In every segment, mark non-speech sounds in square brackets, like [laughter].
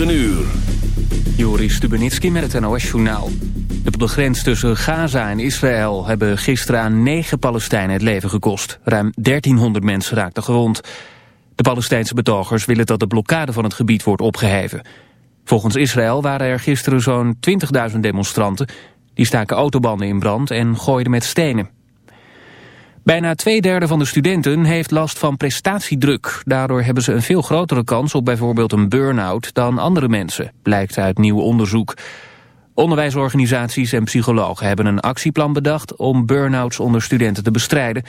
Een uur. Joris Stubenitski met het NOS-journaal. De grens tussen Gaza en Israël hebben gisteren aan negen Palestijnen het leven gekost. Ruim 1300 mensen raakten gewond. De Palestijnse betogers willen dat de blokkade van het gebied wordt opgeheven. Volgens Israël waren er gisteren zo'n 20.000 demonstranten. Die staken autobanden in brand en gooiden met stenen. Bijna twee derde van de studenten heeft last van prestatiedruk. Daardoor hebben ze een veel grotere kans op bijvoorbeeld een burn-out dan andere mensen, blijkt uit nieuw onderzoek. Onderwijsorganisaties en psychologen hebben een actieplan bedacht om burn-outs onder studenten te bestrijden.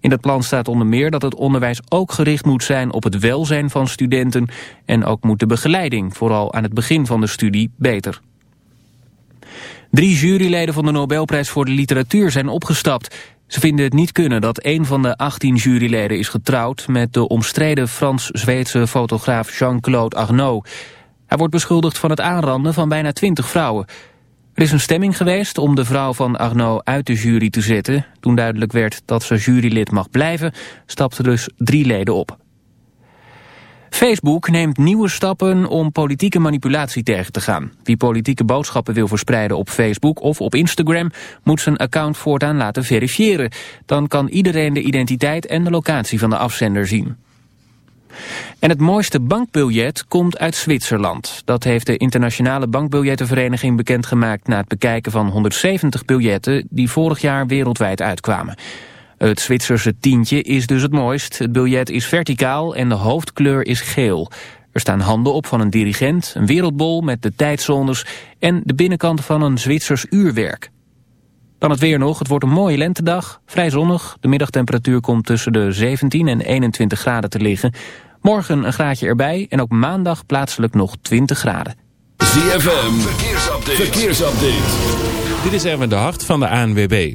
In dat plan staat onder meer dat het onderwijs ook gericht moet zijn op het welzijn van studenten en ook moet de begeleiding, vooral aan het begin van de studie, beter. Drie juryleden van de Nobelprijs voor de literatuur zijn opgestapt. Ze vinden het niet kunnen dat een van de 18 juryleden is getrouwd... met de omstreden Frans-Zweedse fotograaf Jean-Claude Arnaud. Hij wordt beschuldigd van het aanranden van bijna 20 vrouwen. Er is een stemming geweest om de vrouw van Arnaud uit de jury te zetten. Toen duidelijk werd dat ze jurylid mag blijven, stapten dus drie leden op. Facebook neemt nieuwe stappen om politieke manipulatie tegen te gaan. Wie politieke boodschappen wil verspreiden op Facebook of op Instagram... moet zijn account voortaan laten verifiëren. Dan kan iedereen de identiteit en de locatie van de afzender zien. En het mooiste bankbiljet komt uit Zwitserland. Dat heeft de Internationale Bankbiljettenvereniging bekendgemaakt... na het bekijken van 170 biljetten die vorig jaar wereldwijd uitkwamen. Het Zwitserse tientje is dus het mooist. Het biljet is verticaal en de hoofdkleur is geel. Er staan handen op van een dirigent, een wereldbol met de tijdzones... en de binnenkant van een Zwitsers uurwerk. Dan het weer nog. Het wordt een mooie lentedag. Vrij zonnig. De middagtemperatuur komt tussen de 17 en 21 graden te liggen. Morgen een graadje erbij en ook maandag plaatselijk nog 20 graden. ZFM. Verkeersupdate. Verkeersupdate. Dit is Erwin de Hart van de ANWB.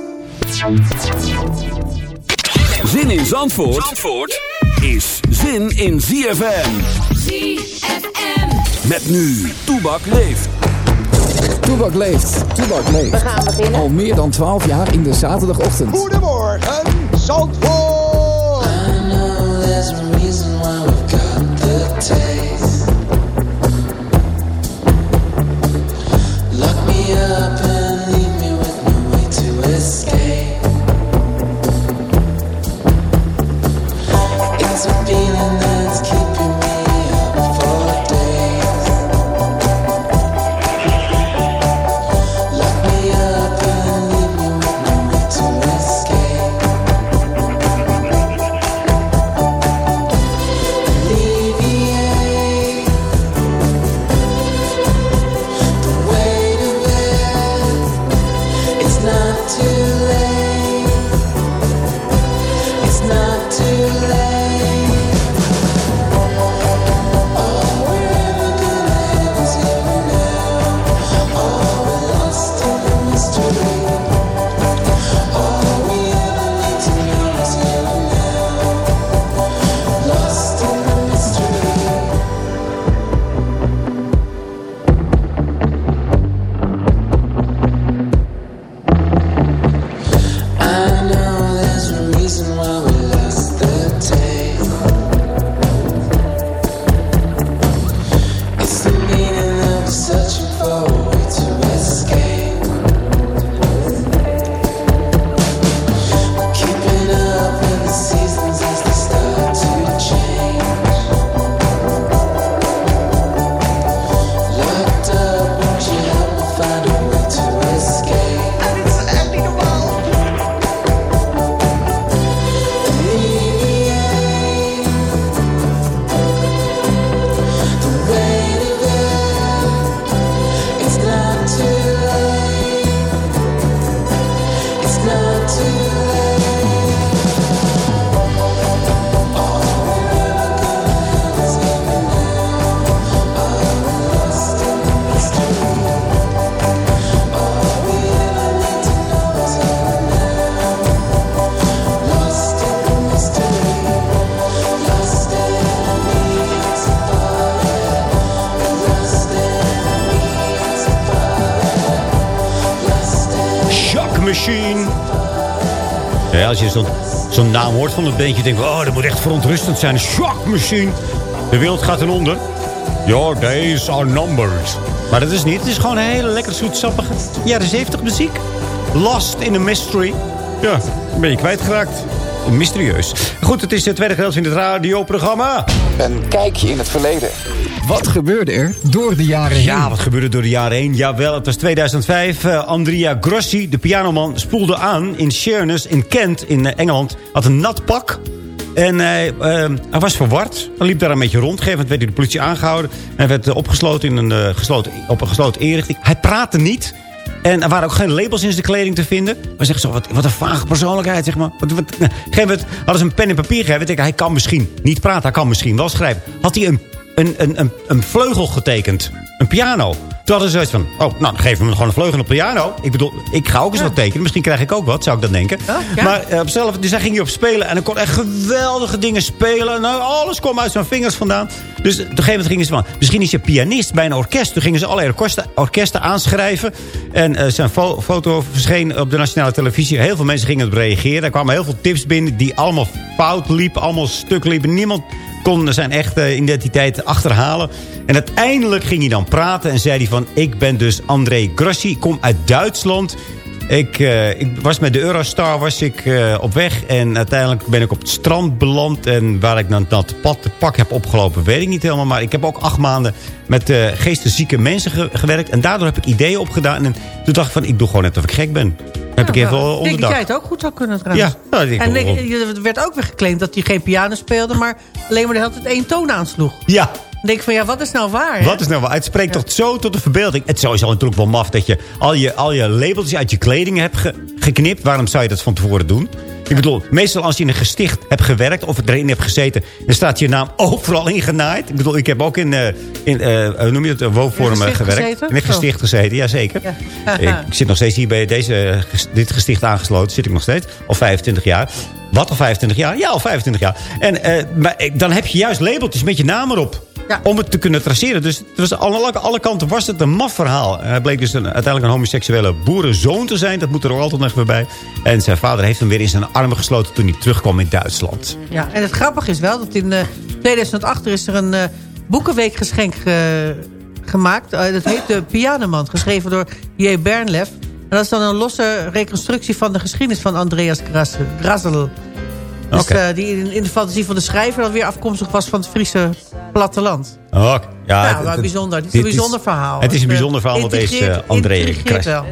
Zin in Zandvoort, Zandvoort is zin in ZFM. ZFM. Met nu, Toebak leeft. Toebak leeft. Toebak leeft. We gaan beginnen. Al meer dan 12 jaar in de zaterdagochtend. Goedemorgen, Zandvoort. I know there's a reason why we've got the taste. Ja, als je zo'n naam hoort van het beentje, denk je... oh, dat moet echt verontrustend zijn. Shock Machine. De wereld gaat ten onder. Your days are numbered. Maar dat is niet. Het is gewoon een hele lekker zoetsappige jaren 70 muziek. Lost in a mystery. Ja, ben je kwijtgeraakt. Mysterieus. Goed, het is het tweede gedeelte in het radioprogramma. Een kijkje in het verleden. Wat gebeurde er door de jaren heen? Ja, wat gebeurde door de jaren heen? Jawel, het was 2005. Uh, Andrea Grossi, de pianoman, spoelde aan in Sheerness in Kent in uh, Engeland. Had een nat pak. En hij, uh, hij was verward. Hij liep daar een beetje rond. Gegeven werd hij de politie aangehouden. Hij werd opgesloten in een, gesloten, op een gesloten inrichting. Hij praatte niet. En er waren ook geen labels in zijn kleding te vinden. Maar zeggen zo, wat, wat een vage persoonlijkheid, zeg maar. Wat, wat, [laughs] hadden ze een pen en papier gegeven. Denk, hij kan misschien niet praten, hij kan misschien wel schrijven. Had hij een, een, een, een, een vleugel getekend. Een piano. Toen hadden ze zoiets van, oh, nou, geef hem gewoon een vleugel op piano. Ik bedoel, ik ga ook eens ja. wat tekenen. Misschien krijg ik ook wat, zou ik dan denken. Oh, ja. Maar uh, op zelf, dus hij ging hier op spelen. En hij kon echt geweldige dingen spelen. Nou, alles kwam uit zijn vingers vandaan. Dus op een gegeven moment gingen ze van... Misschien is je pianist bij een orkest. Toen gingen ze allerlei orkesten, orkesten aanschrijven. En uh, zijn fo foto verscheen op de nationale televisie. Heel veel mensen gingen op reageren. Er kwamen heel veel tips binnen die allemaal fout liepen. Allemaal stuk liepen. Niemand kon zijn echte identiteit achterhalen. En uiteindelijk ging hij dan praten en zei hij van... ik ben dus André Grossi, kom uit Duitsland... Ik, uh, ik, was met de Eurostar was ik, uh, op weg. En uiteindelijk ben ik op het strand beland. En waar ik dan dat pad, pak heb opgelopen, weet ik niet helemaal. Maar ik heb ook acht maanden met uh, geesteszieke mensen ge gewerkt. En daardoor heb ik ideeën opgedaan. En toen dacht ik van, ik doe gewoon net of ik gek ben. Heb ik even. Ik denk dat jij het ook goed zou kunnen trouwens. Ja, nou, ik en er werd ook weer geclaimd dat hij geen piano speelde... maar alleen maar de hele tijd één toon aansloeg. Ja, denk ik van, ja, wat is nou waar? Hè? Wat is nou waar? Het spreekt ja. toch zo tot de verbeelding. Het is sowieso natuurlijk wel maf dat je al je, al je labeltjes uit je kleding hebt ge geknipt. Waarom zou je dat van tevoren doen? Ik bedoel, meestal als je in een gesticht hebt gewerkt... of erin hebt gezeten... dan staat je naam [laughs] overal ingenaaid. Ik bedoel, ik heb ook in, uh, in uh, hoe noem je het, woonvormen gewerkt. Gezeten? In een gesticht gezeten, jazeker. Ja. [laughs] ik zit nog steeds hier bij deze, dit gesticht aangesloten. Zit ik nog steeds. Al 25 jaar. Wat, al 25 jaar? Ja, al 25 jaar. En uh, maar, dan heb je juist labeltjes met je naam erop. Ja. Om het te kunnen traceren. Dus het was alle, alle kanten was het een maf verhaal. Hij bleek dus een, uiteindelijk een homoseksuele boerenzoon te zijn. Dat moet er ook altijd nog weer bij. En zijn vader heeft hem weer in zijn armen gesloten toen hij terugkwam in Duitsland. Ja, en het grappige is wel dat in uh, 2008 is er een uh, boekenweekgeschenk uh, gemaakt. dat heet De Pianoman, geschreven door J. Bernlef. En dat is dan een losse reconstructie van de geschiedenis van Andreas Grassel. Dus okay. uh, die in, in, de fantasie van de schrijver... dat weer afkomstig was van het Friese platteland. Oh, ja, ja het, het, bijzonder. Het is een bijzonder is, verhaal. Het is een bijzonder verhaal met deze uh, André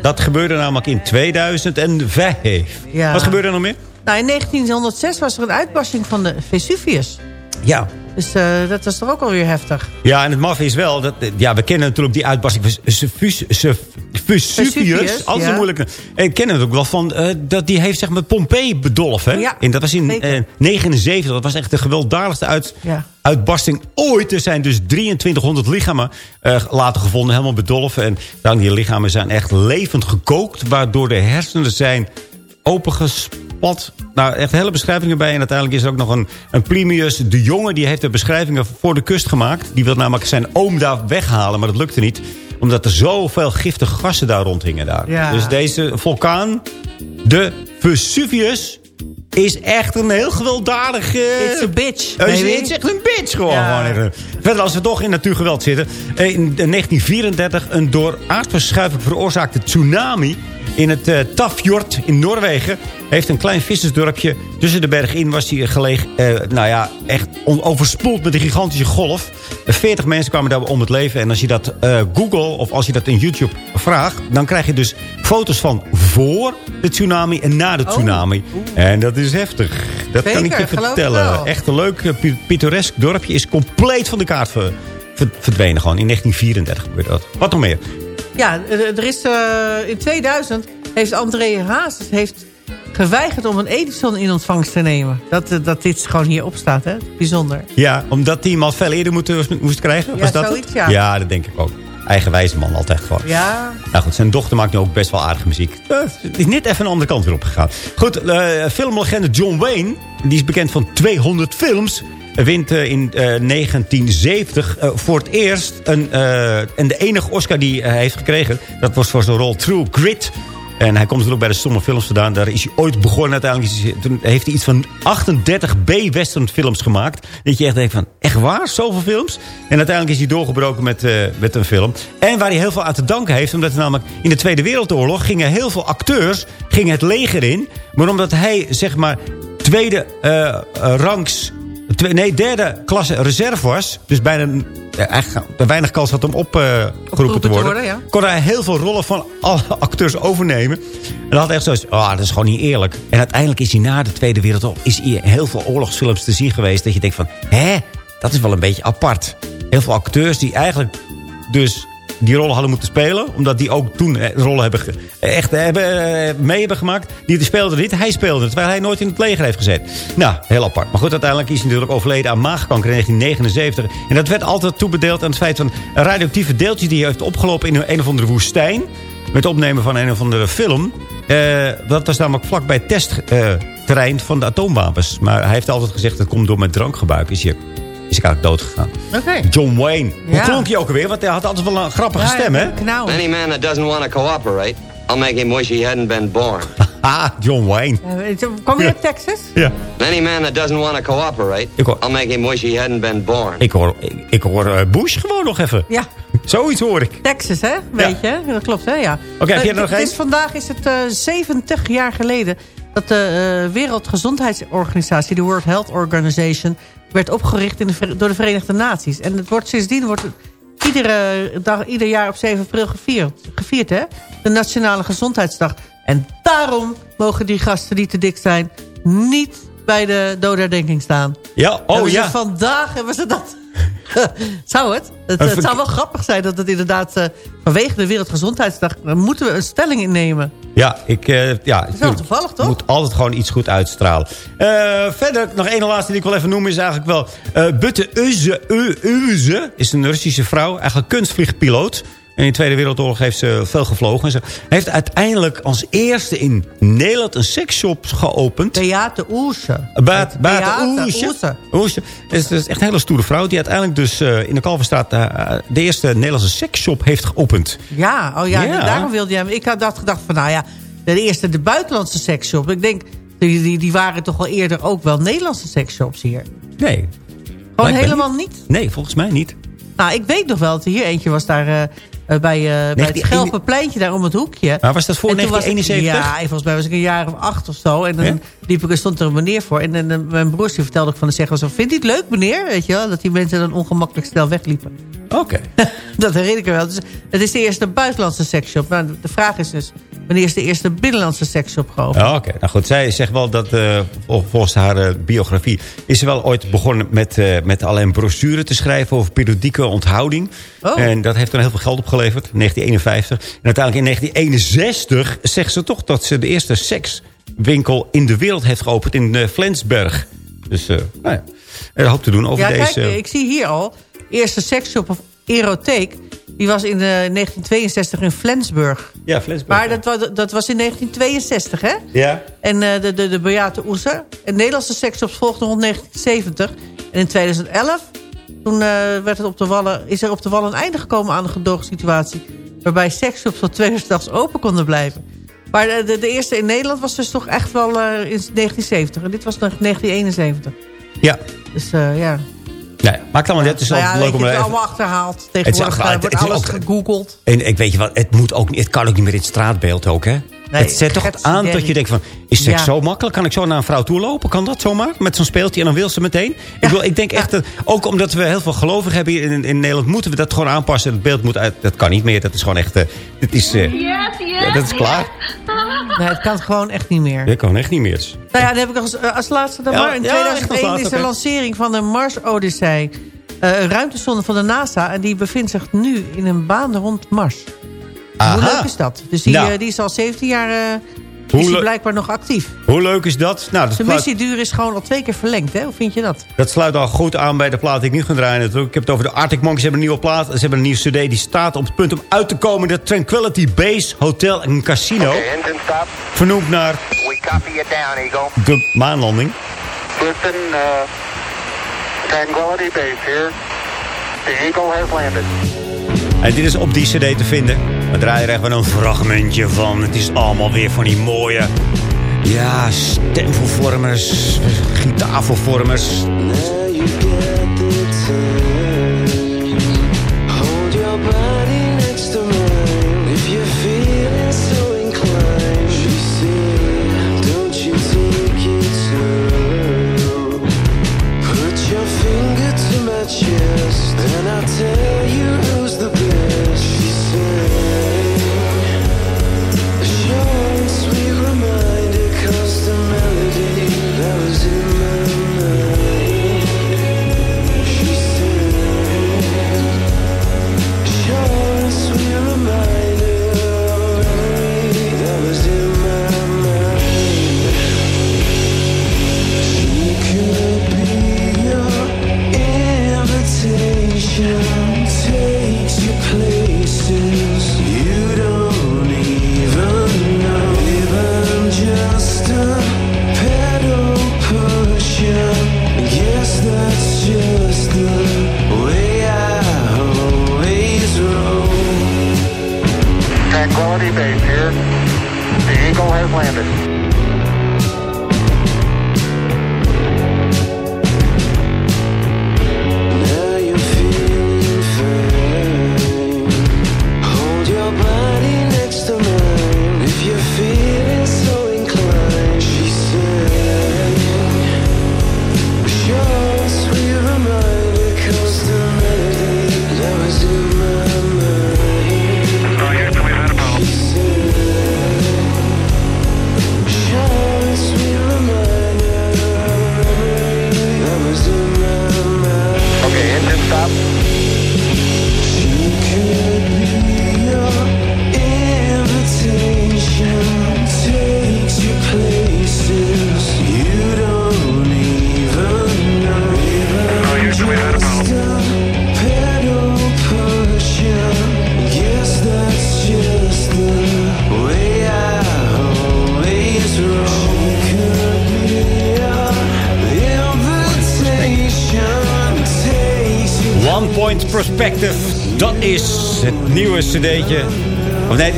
Dat gebeurde namelijk in 2005. Ja. Wat gebeurde er nog meer? Nou, in 1906 was er een uitbarsting van de Vesuvius. Ja. Dus uh, dat was toch ook alweer heftig. Ja, en het maf is wel... Dat, ja, we kennen natuurlijk die uitbarsting van Vesuvius. Altijd ja. moeilijk. En kennen het ook wel van... Uh, dat die heeft zeg maar Pompeii bedolven. Ja, en dat was in 1979. Uh, dat was echt de gewelddadigste uit, ja. uitbarsting ooit. Er zijn dus 2300 lichamen later gevonden. Helemaal bedolven. En dan die lichamen zijn echt levend gekookt. Waardoor de hersenen zijn opengespat. Nou, echt hele beschrijvingen bij. En uiteindelijk is er ook nog een, een Plinius de Jonge. Die heeft de beschrijvingen voor de kust gemaakt. Die wil namelijk zijn oom daar weghalen. Maar dat lukte niet. Omdat er zoveel giftige gassen daar rondhingen. Daar. Ja. Dus deze vulkaan, de Vesuvius... is echt een heel gewelddadige... It's a bitch. Het is, het is echt een bitch gewoon. Ja. Verder, als we toch in natuurgeweld zitten. In 1934 een door aardverschuiving veroorzaakte tsunami in het uh, Tafjord in Noorwegen heeft een klein vissersdorpje tussen de bergen in was hij gelegen. Uh, nou ja, echt overspoeld met een gigantische golf. 40 mensen kwamen daar om het leven. En als je dat uh, Google of als je dat in YouTube vraagt... dan krijg je dus foto's van voor de tsunami en na de tsunami. Oh. En dat is heftig. Dat Zeker, kan ik je vertellen. Echt een leuk pittoresk dorpje is compleet van de kaart ver, ver, verdwenen. Gewoon in 1934 gebeurde dat. Wat nog meer? Ja, er is uh, in 2000 heeft André Hazes heeft geweigerd om een Edison in ontvangst te nemen. Dat, dat dit gewoon hierop staat, hè? Bijzonder. Ja, omdat hij hem al veel eerder moest, moest krijgen? Ja, was dat zoiets, ja. Ja, dat denk ik ook. Eigenwijze man, altijd gewoon. Ja. Nou goed, zijn dochter maakt nu ook best wel aardige muziek. Uh, is net even een andere kant weer opgegaan. Goed, uh, filmlegende John Wayne, die is bekend van 200 films wint uh, in uh, 1970 uh, voor het eerst... Een, en de enige Oscar die hij heeft gekregen... dat was voor zijn rol True Grit. En hij komt natuurlijk bij de stomme films vandaan. Daar is hij ooit begonnen. Uiteindelijk toen heeft hij iets van 38 B-western films gemaakt. Dat je echt denkt van, echt waar? Zoveel films? En uiteindelijk is hij doorgebroken met, eh, met een film. En waar hij heel veel aan te danken heeft. Omdat hij namelijk in de Tweede Wereldoorlog gingen heel veel acteurs gingen het leger in. Maar omdat hij, zeg maar, tweede eh, eh, rangs... Twee, nee, derde klasse reserve was. Dus bijna eh, eigenlijk weinig kans had om opgeroepen Opgeroepen te te worden. worden, ja. Kon hij heel veel rollen van alle [laughs] acteurs overnemen. En dat had echt zoiets, ah, dat is gewoon niet eerlijk. En uiteindelijk is hij na de Tweede Wereldoorlog... is in heel veel oorlogsfilms te zien geweest. Dat je denkt van, hè, dat is wel een beetje apart. Heel veel acteurs die eigenlijk dus die rollen hadden moeten spelen. Omdat die ook toen eh, rollen hebben ge- echt hebben, eh, mee hebben gemaakt. Die speelden niet, hij speelde. Terwijl hij nooit in het leger heeft gezeten. Nou, heel apart. Maar goed, uiteindelijk is hij natuurlijk overleden aan maagkanker in 1979. En dat werd altijd toebedeeld aan het feit van... radioactieve deeltje die hij heeft opgelopen in een, of andere woestijn. Met opnemen van een of andere film. Eh, dat was namelijk vlakbij het testterrein van de atoomwapens. Maar hij heeft altijd gezegd... dat komt door mijn drankgebruik. Is hij, is hij eigenlijk dood gegaan. Oké. John Wayne. Hoe Ja. klonk hij ook alweer? Want hij had altijd wel een grappige Ja, stem, hè? Nou, Any man that doesn't want to cooperate, I'll make him wish he hadn't been born. [laughs] Ah, John Wayne. eh, kwam je uit Texas? Ja. Any man that doesn't want to cooperate, Ik hoor- I'll make him wish he hadn't been born. Ik hoor, ik, ik hoor eh, Bush gewoon nog even. Ja, [laughs] Zoiets hoor ik. Texas, hè? Weet je? Dat klopt, hè? Ja. Oké, heb je er Eh, nog het één? is Vandaag is het eh 70 jaar geleden dat de eh, Wereldgezondheidsorganisatie, de World Health Organization, werd opgericht in de, door de Verenigde Naties. En het wordt sindsdien wordt het iedere dag, ieder jaar op 7 april gevierd, gevierd hè? De Nationale Gezondheidsdag. En daarom mogen die gasten die te dik zijn niet bij de dodenherdenking staan. Ja, oh ja. Vandaag hebben ze dat. [laughs] zou het? Het, ver- zou wel grappig zijn dat het inderdaad eh, vanwege de Wereldgezondheidsdag... daar moeten we een stelling innemen. Ja, ik... eh, ja, Dat is wel toevallig, toch? moet altijd gewoon iets goed uitstralen. Eh, verder, nog één laatste die ik wil even noemen... is eigenlijk wel... eh Butte Uze, Uze is een Russische vrouw. Eigenlijk kunstvliegpiloot. En in de Tweede Wereldoorlog heeft ze veel gevlogen. En ze heeft uiteindelijk als eerste in Nederland een seksshop geopend. Beate Baat Beate Oesje. Oesje. Het is, echt een hele stoere vrouw. Die uiteindelijk dus eh, in de Kalverstraat eh, de eerste Nederlandse seksshop heeft geopend. Ja, oh ja, Ja. daarom wilde jij hem. Ik had dat gedacht van, nou ja, de eerste, de buitenlandse sekshop. Ik denk, die, die, die waren toch wel eerder ook wel Nederlandse seksshops hier. Nee. Gewoon helemaal niet. Nee, volgens mij niet. Nou, ik weet nog wel dat er hier eentje was daar eh, eh, bij, eh, bij het 19 Schelpenpleintje, daar om het hoekje. Maar was dat voor En toen was ik- 1971? ja, volgens mij was ik een jaar of acht of zo. En dan liep ik, stond er een meneer voor. En, mijn broers die vertelde ook van de zeggen zo... Vindt u het leuk, meneer? Weet je wel? Dat die mensen dan ongemakkelijk snel wegliepen. Oké. [laughs] dat herinner ik me wel. Dus het is de eerste buitenlandse seksshop. Nou, de vraag is dus... Wanneer is de eerste binnenlandse seksshop geopend? Ja, Oké, nou goed. Zij zegt wel dat eh, vol- volgens haar eh, biografie... is ze wel ooit begonnen met, eh, met alleen brochure te schrijven... over periodieke onthouding. Oh. En dat heeft dan heel veel geld opgeleverd. 1951. En uiteindelijk in 1961 zegt ze toch... dat ze de eerste sekswinkel in de wereld heeft geopend in Flensburg. Dus, nou ja, er hoop te doen over ja, deze... kijk, ik zie hier al... Eerste seksshop of erotheek... Die was in eh, 1962 in Flensburg. ja, Flensburg. Maar dat, was- dat was in 1962, hè? Ja, En eh, de, de, de Beate Oeser. En Nederlandse seksshops volgden rond 1970. En in 2011 toen, eh, werd het op de wallen, is er op de wallen een einde gekomen aan de gedoogsituatie. Waarbij seksshops tot twee uur 's nachts open konden blijven. Maar de, de, de eerste in Nederland was dus toch echt wel in 1970. En dit was nog 1971. ja. Dus ja. Nee, maakt allemaal net. Het is Nou ja, leuk om het is even... allemaal achterhaald. is Tegenwoordig eh, achterhaald. wordt Het is alles ook- gegoogeld. En ik weet je wat, het, moet ook, het kan ook niet meer in het straatbeeld ook, hè? Nee, het zet toch het aan dat je denkt van... is seks Ja. zo makkelijk? Kan ik zo naar een vrouw toe lopen? Kan dat zomaar? Met zo'n speeltje en dan wil ze meteen? Ik, wil, ik denk echt, dat, ook omdat we heel veel gelovigen hebben hier in, in Nederland... moeten we dat gewoon aanpassen. Het beeld moet uit... Dat kan niet meer. Dat is gewoon echt... eh, dit is, eh, ja, dat is klaar. Nee, het kan gewoon echt niet meer. Dat kan echt niet meer. Nou ja, dan heb ik als, eh, als laatste dan Ja, maar. In ja, echt als 2001 laatste, is de lancering van de Mars Odyssey. Eh, een ruimtesonde van de NASA. En die bevindt zich nu in een baan rond Mars. Hoe leuk is dat? Dus die, Nou. eh, die is al 17 jaar... eh, Hoe is blijkbaar nog actief. Hoe leuk is dat? Nou, dat De sluit, missieduur is gewoon al twee keer verlengd. Hè? Hoe vind je dat? dat sluit al goed aan bij de plaat die ik nu ga draaien. natuurlijk. Ik heb het over de Arctic Monkeys. Ze hebben een nieuwe plaat. Ze hebben een nieuwe cd. Die staat op het punt om uit te komen. De Tranquility Base Hotel en Casino. Vernoemd naar We copy it down, Eagle. de maanlanding. Listen, uh, Tranquility Base here. The Eagle has landed. En dit is op die cd te vinden. We draaien er even een fragmentje van. Het is allemaal weer van die mooie... Ja, stemvervormers, gitaarvervormers.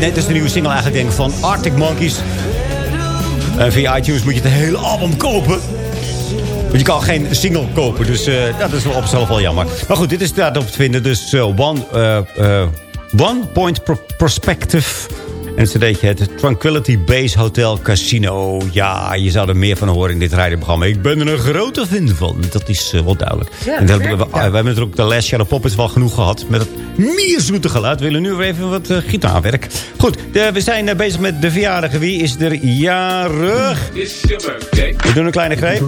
Dat is de nieuwe single eigenlijk denk van Arctic Monkeys. En via iTunes moet je het hele album kopen. Want je kan geen single kopen. Dus eh, dat is op zichzelf wel jammer. Maar goed, dit is daarop te vinden. Dus eh, one, eh, eh, one Point Perspective. En het cd'tje het Tranquility Base Hotel Casino. Ja, je zou er meer van horen in dit rijdenprogramma. Ik ben er een grote fan van. Dat is eh, wel duidelijk. Ja, en dat, zeker. we, we hebben er ook de Les Shadow Poppets wel genoeg gehad. Met het meer zoete geluid. We willen nu weer even wat eh, gitaarwerk. Goed, de- we zijn eh, bezig met de verjaardag. Wie is er jarig? We doen een kleine greep.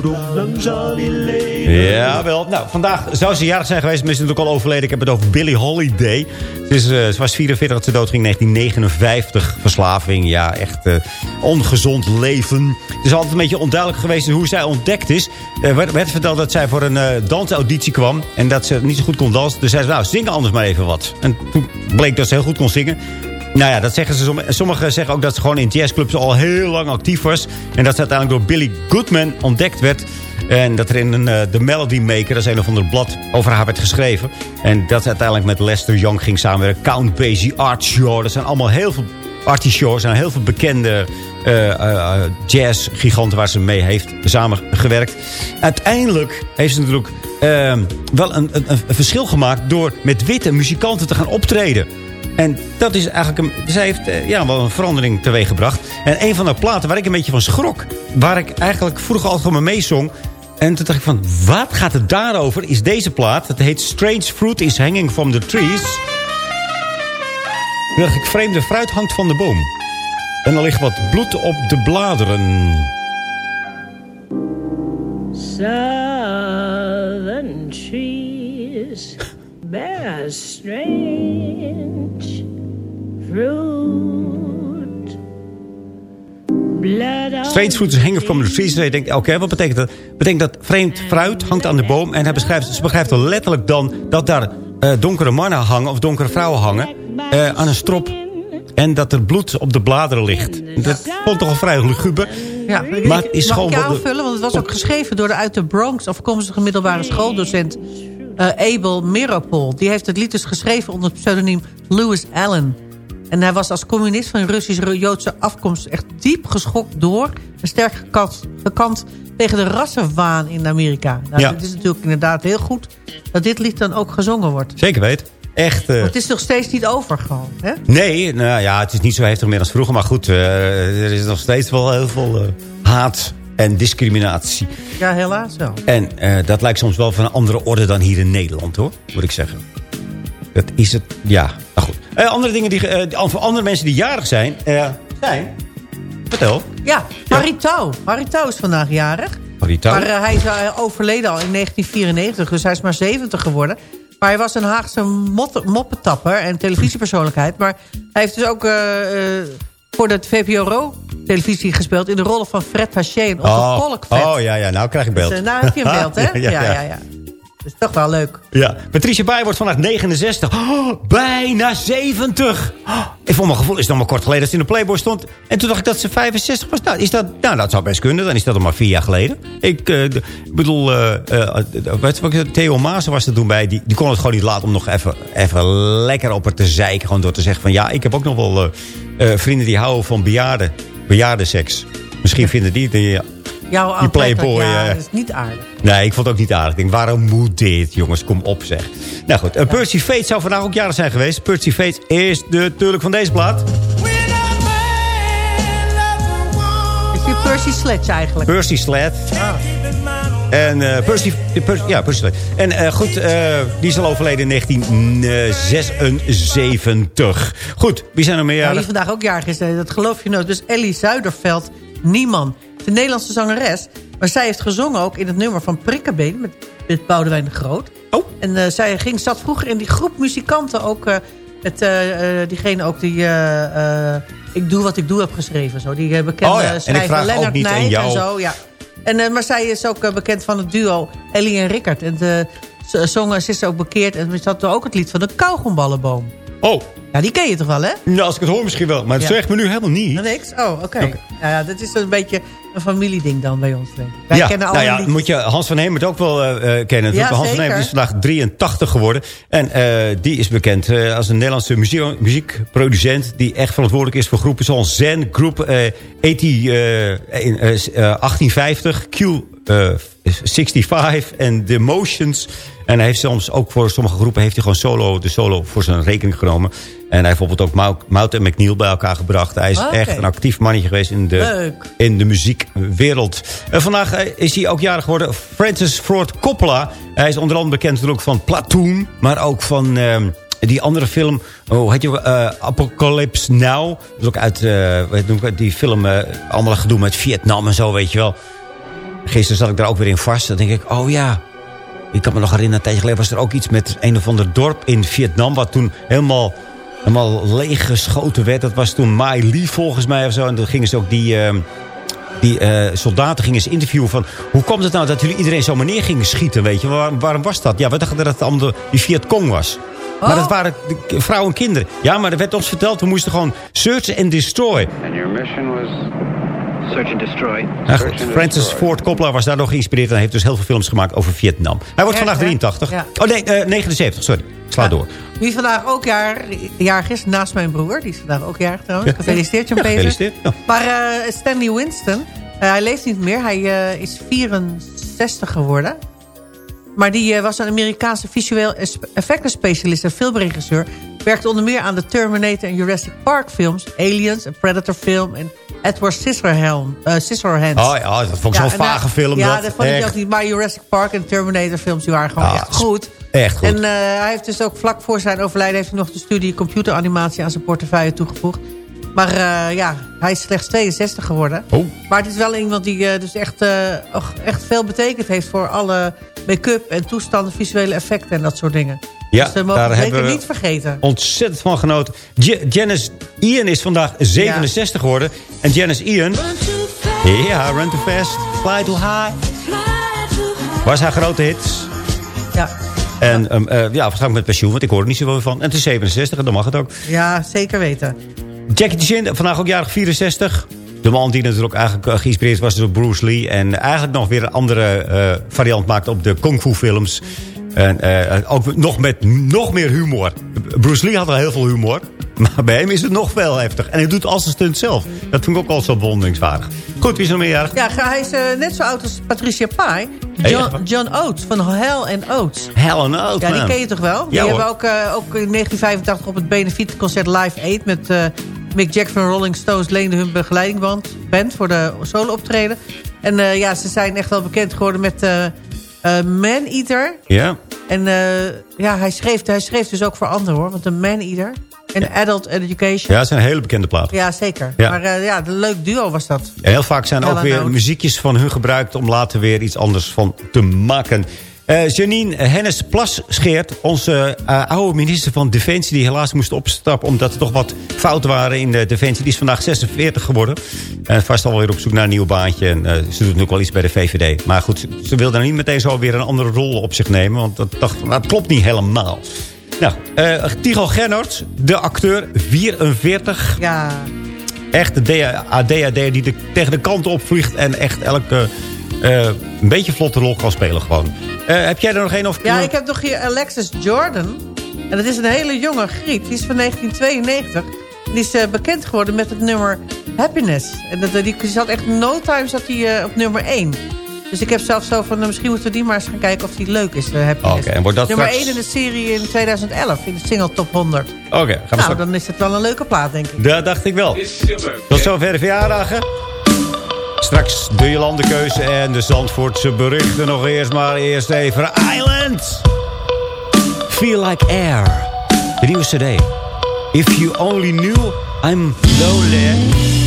Ja, wel. Nou, vandaag zou ze jarig zijn geweest. Maar is natuurlijk al overleden. Ik heb het over Billie Holiday. Ze, is, eh, ze was 44 dat ze doodging in 1959. Verslaving, ja, echt eh, ongezond leven. Het is altijd een beetje onduidelijk geweest hoe zij ontdekt is. Er werd, verteld dat zij voor een eh, dansauditie kwam. En dat ze niet zo goed kon dansen. Dus zei ze, nou, zing anders maar even wat. En toen bleek dat ze heel goed kon zingen. Nou ja, dat zeggen ze. somm- Sommigen zeggen ook dat ze gewoon in jazzclubs al heel lang actief was. En dat ze uiteindelijk door Billy Goodman ontdekt werd. En dat er in een, eh, de Melody Maker, dat is een of ander blad, over haar werd geschreven. En dat ze uiteindelijk met Lester Young ging samenwerken. Count Basie, Art Shaw. Dat zijn allemaal heel veel... Artie Shaw zijn heel veel bekende eh, eh, eh, jazzgiganten waar ze mee heeft samengewerkt. Uiteindelijk heeft ze natuurlijk eh, wel een, een, verschil gemaakt... door met witte muzikanten te gaan optreden. En dat is eigenlijk een, zij heeft ja, wel een verandering teweeggebracht. En een van de platen waar ik een beetje van schrok... waar ik eigenlijk vroeger altijd gewoon mee meezong... en toen dacht ik van, wat gaat het daarover? Is deze plaat, het heet Strange Fruit is Hanging from the Trees... Toen dacht ik, vreemde fruit hangt van de boom. En er ligt wat bloed op de bladeren. Southern trees bear strange fruit. Strange fruit is hanging from the trees. En je denkt, oké, wat betekent dat? Betekent dat vreemd fruit hangt aan de boom. En hij beschrijft, ze beschrijft er letterlijk dan dat daar eh, donkere mannen hangen... of donkere vrouwen hangen eh, aan een strop. En dat er bloed op de bladeren ligt. Dat vond toch al vrij luguber. Ja, Maar het is mag gewoon ik aanvullen? Want het was ook geschreven door de uit de Bronx afkomstige middelbare schooldocent eh, Abel Meeropol. Die heeft het lied dus geschreven onder het pseudoniem Louis Allen. En hij was als communist van Russisch-Joodse afkomst echt diep geschokt door... en sterk gekant, gekant tegen de rassenwaan in Amerika. Nou, Ja. Het is natuurlijk inderdaad heel goed dat dit lied dan ook gezongen wordt. Zeker weet. Echt... eh, het is nog steeds niet over gewoon, hè? Nee, nou ja, het is niet zo heftig meer als vroeger. Maar goed, eh, er is nog steeds wel heel veel eh, haat en discriminatie. Ja, helaas wel. En dat lijkt soms wel van een andere orde dan hier in Nederland, hoor. Moet ik zeggen. Dat is het, ja. Nou goed. Andere dingen die, andere mensen die jarig zijn. zijn. Vertel. Ja, Touw. Harry Touw is vandaag jarig. Touw. Maar hij is overleden al in 1994, dus hij is maar 70 geworden. Maar hij was een Haagse mot- moppetapper en televisiepersoonlijkheid. Maar hij heeft dus ook eh, eh, voor de VPRO-televisie gespeeld... in de rollen van Fred Haché en Otto oh, oh, ja, ja, nou krijg ik beeld. Dus, eh, nou heb je een beeld, [laughs] hè? ja, ja, ja. Is toch wel leuk. Ja, Patricia Baai wordt vandaag 69. Oh, bijna 70. Oh, ik vond mijn gevoel, is het nog maar kort geleden dat ze in de Playboy stond. En toen dacht ik dat ze 65 was. Nou, is dat, nou dat zou best kunnen. Dan is dat al maar vier jaar geleden. Ik d- bedoel, je wat, Theo Maas was er toen bij. Die, die kon het gewoon niet laten om nog even, even lekker op het te zeiken. Gewoon door te zeggen van ja, ik heb ook nog wel vrienden die houden van bejaarden, bejaardenseks. Misschien vinden die... die Jouw Die aantrekkelijk, Playboy, Ja, dat is niet aardig. Nee, ik vond het ook niet aardig. Ik denk, waarom moet dit, jongens? Kom op, zeg. Nou goed, eh, Percy Fates zou vandaag ook jarig zijn geweest. Percy Fates is de, natuurlijk van deze plaat. Is die Percy Sledge eigenlijk? Percy Sled. Ah. En eh, Percy, Percy- ja, Percy Sled. En eh, goed, die is al overleden in 1976. Goed, wie zijn er meer Nou, jarig? die vandaag ook jarig is, dat geloof je nooit. Dus Ellie Zuiderveld, Nieman. De Nederlandse zangeres. Maar zij heeft gezongen ook in het nummer van Prikkebeen... met, met Boudewijn de Groot. Oh. En eh, zij ging, zat vroeger in die groep muzikanten ook... eh, met eh, diegene ook die... ik doe wat ik doe heb geschreven. Zo. Die bekende Oh ja, en ik schrijver vraag ook Lennart Nijt en jou. zo. Ja. En, maar zij is ook bekend van het duo Ellie en Rickert. En de zongen, ze is ook bekeerd. En ze had ook het lied van de kauwgomballenboom. Oh, Ja, die ken je toch wel, hè? nou, als ik het hoor misschien wel. Maar dat Ja. zegt me nu helemaal niet. Niks? Oh, oké. Ja, ja, dat is een beetje een familieding dan bij ons. Denk ik. Wij ja, kennen nou alle ja, liedjes. moet je Hans van Hemert ook wel eh, eh, kennen. Ja, Hans van. Hemert is vandaag 83 geworden. En eh, die is bekend als een Nederlandse muzie- muziekproducent... die echt verantwoordelijk is voor groepen zoals Zen, Groep eh 80, eh, in, eh, s- eh, 1850, Q eh, 65 en The Motions. En hij heeft soms ook voor sommige groepen heeft hij gewoon solo, de solo voor zijn rekening genomen. En hij heeft bijvoorbeeld ook Mout en McNeil bij elkaar gebracht. Hij is echt een actief mannetje geweest in de, Leuk. in de muziekwereld. En vandaag eh, is hij ook jarig geworden. Francis Ford Coppola. Hij is onder andere bekend natuurlijk van Platoon. Maar ook van ehm, die andere film. Oh, had je eh, Apocalypse Now. Dat is ook uit het, die film. allemaal gedoe met Vietnam en zo, weet je wel. Gisteren zat ik daar ook weer in vast. Dan denk ik, oh ja. Ik kan me nog herinneren, een tijdje geleden was er ook iets met een of ander dorp in Vietnam. Wat toen helemaal, helemaal leeggeschoten werd. Dat was toen Mai Lee volgens mij of zo. En toen gingen ze ook die, ehm, die eh, soldaten gingen ze interviewen van... hoe komt het nou dat jullie iedereen zo neer gingen schieten, weet je? Waar, waarom was dat? Ja, we dachten dat het allemaal de- die Vietcong was. Maar Oh. dat waren de- vrouwen en kinderen. Ja, maar er werd ons verteld, we moesten gewoon search and destroy. And your mission was search and destroy. Nou goed, Francis Ford Coppola was daardoor geïnspireerd... en heeft dus heel veel films gemaakt over Vietnam. Hij wordt vandaag hè? 83. Ja. Oh nee, eh, 79, sorry. Ik sla Ja. door. Wie vandaag ook jaar, jarig is, naast mijn broer. Die is vandaag ook jarig trouwens. Ja. Gefeliciteerd, Ja, Peter. gefeliciteerd. Ja. Maar eh, Stanley Winston, eh, hij leeft niet meer. Hij eh, is 64 geworden. Maar die eh, was een Amerikaanse visueel effectenspecialist en filmregisseur. Werkte onder meer aan de Terminator en Jurassic Park films. Aliens, een Predator film en Edward Scissorhands. eh, Scissorhands. Oh ja, dat vond ik zo'n vage film. Ja, dat, dat vond ik ook niet. Maar Jurassic Park en Terminator films die waren gewoon Ja, echt goed. Echt goed. En eh, hij heeft dus ook vlak voor zijn overlijden... heeft hij nog de studie computeranimatie aan zijn portefeuille toegevoegd. Maar eh, ja, hij is slechts 62 geworden. Oh. Maar het is wel iemand die eh, dus echt, echt veel betekend heeft... voor alle make-up en toestanden, visuele effecten en dat soort dingen. Ja, dus we mogen daar het zeker hebben we niet vergeten. ontzettend van genoten. Ja- Janice Ian is vandaag 67 geworden. En Janice Ian... Ja, Run Too Fast, Fly Too High. Was haar grote hits. Ja, En ehm, eh, ja, waarschijnlijk met pensioen, want ik hoor er niet zoveel van. En het is 67 en dan mag het ook. ja zeker weten. Jackie Chan, vandaag ook jarig 64. De man die natuurlijk eigenlijk eh, geïnspireerd was door Bruce Lee. En eigenlijk nog weer een andere eh, variant maakte op de kung fu films. En eh, ook nog met nog meer humor. Bruce Lee had al heel veel humor. Maar bij hem is het nog veel heftig. En hij doet als een stunt zelf. Dat vind ik ook al zo bewonderingswaardig. Goed, wie is er nog meerjarig? Ja, hij is eh, net zo oud als Patricia Pai. John, John Oates van Hell and Oates. Hell and Oates, Ja, die ken je toch wel? Die Ja, hebben ook, eh, ook in 1985 op het benefietconcert Live 8... met Mick Jagger van Rolling Stones leende hun begeleidingband band voor de solo-optreden. En eh, ja, ze zijn echt wel bekend geworden met eh eh, Man Eater. Ja. En eh, ja, hij schreef, hij schreef dus ook voor anderen hoor. Want een Man Eater en Adult Education. Ja, dat zijn hele bekende platen. Ja, zeker. Ja. Maar eh, ja, een leuk duo was dat. En heel vaak zijn ook weer muziekjes van hun gebruikt... om later weer iets anders van te maken. Eh Janine Hennis Plasscheert, onze eh, oude minister van Defensie... die helaas moest opstappen omdat er toch wat fouten waren in de Defensie. Die is vandaag 46 geworden. En vast alweer op zoek naar een nieuw baantje. En eh, ze doet ook wel iets bij de VVD. Maar goed, ze wil dan niet meteen zo weer een andere rol op zich nemen. Want dat, dacht, dat klopt niet helemaal. Nou, Tigo Gernert, de acteur, 44. Ja, Echt de ADHD die de, tegen de kant opvliegt... en echt elke eh, een beetje vlotte rol kan spelen gewoon. Eh, heb jij er nog één of... ja, ik heb nog hier Alexis Jordan. En dat is een hele jonge griet. Die is van 1992. Die is eh, bekend geworden met het nummer Happiness. En dat, die zat echt no time zat die, eh, op nummer 1. Dus ik heb zelf zo van, misschien moeten we die maar eens gaan kijken of die leuk is, Happiness. Oké, en wordt dat nummer straks- 1 in de serie in 2011, in de single top 100. Oké, gaan we Nou, straks... dan is het wel een leuke plaat, denk ik. Dat dacht ik wel. Tot zover de verjaardagen. Straks de Jolandekeuze en de Zandvoortse berichten nog eerst. Maar eerst even Island. Feel like air. De nieuwe cd. If you only knew I'm lonely.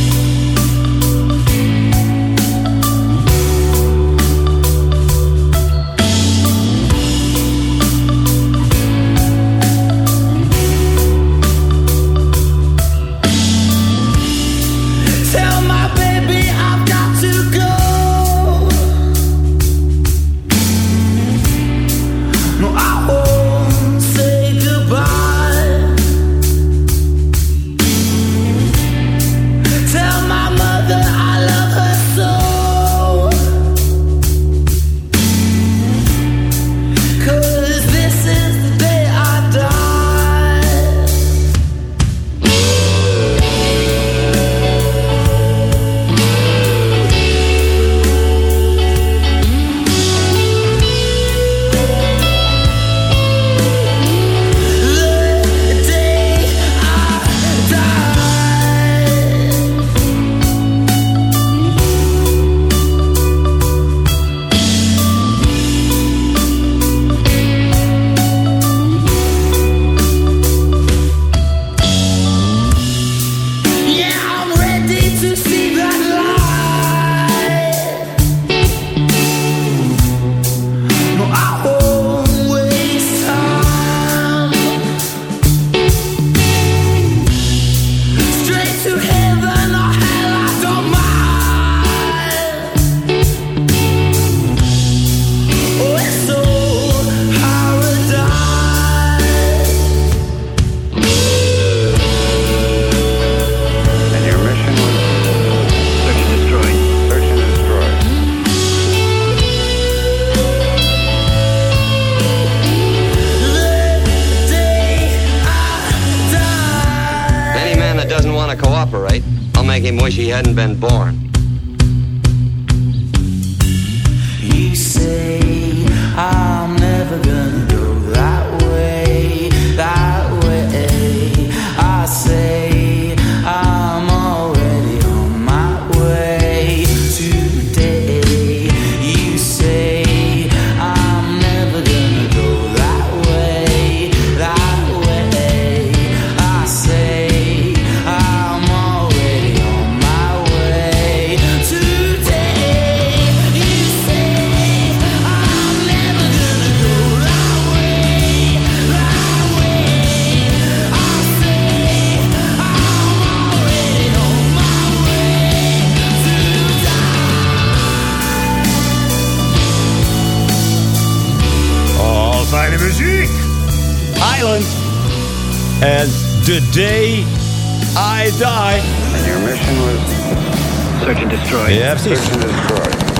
Ja, precies.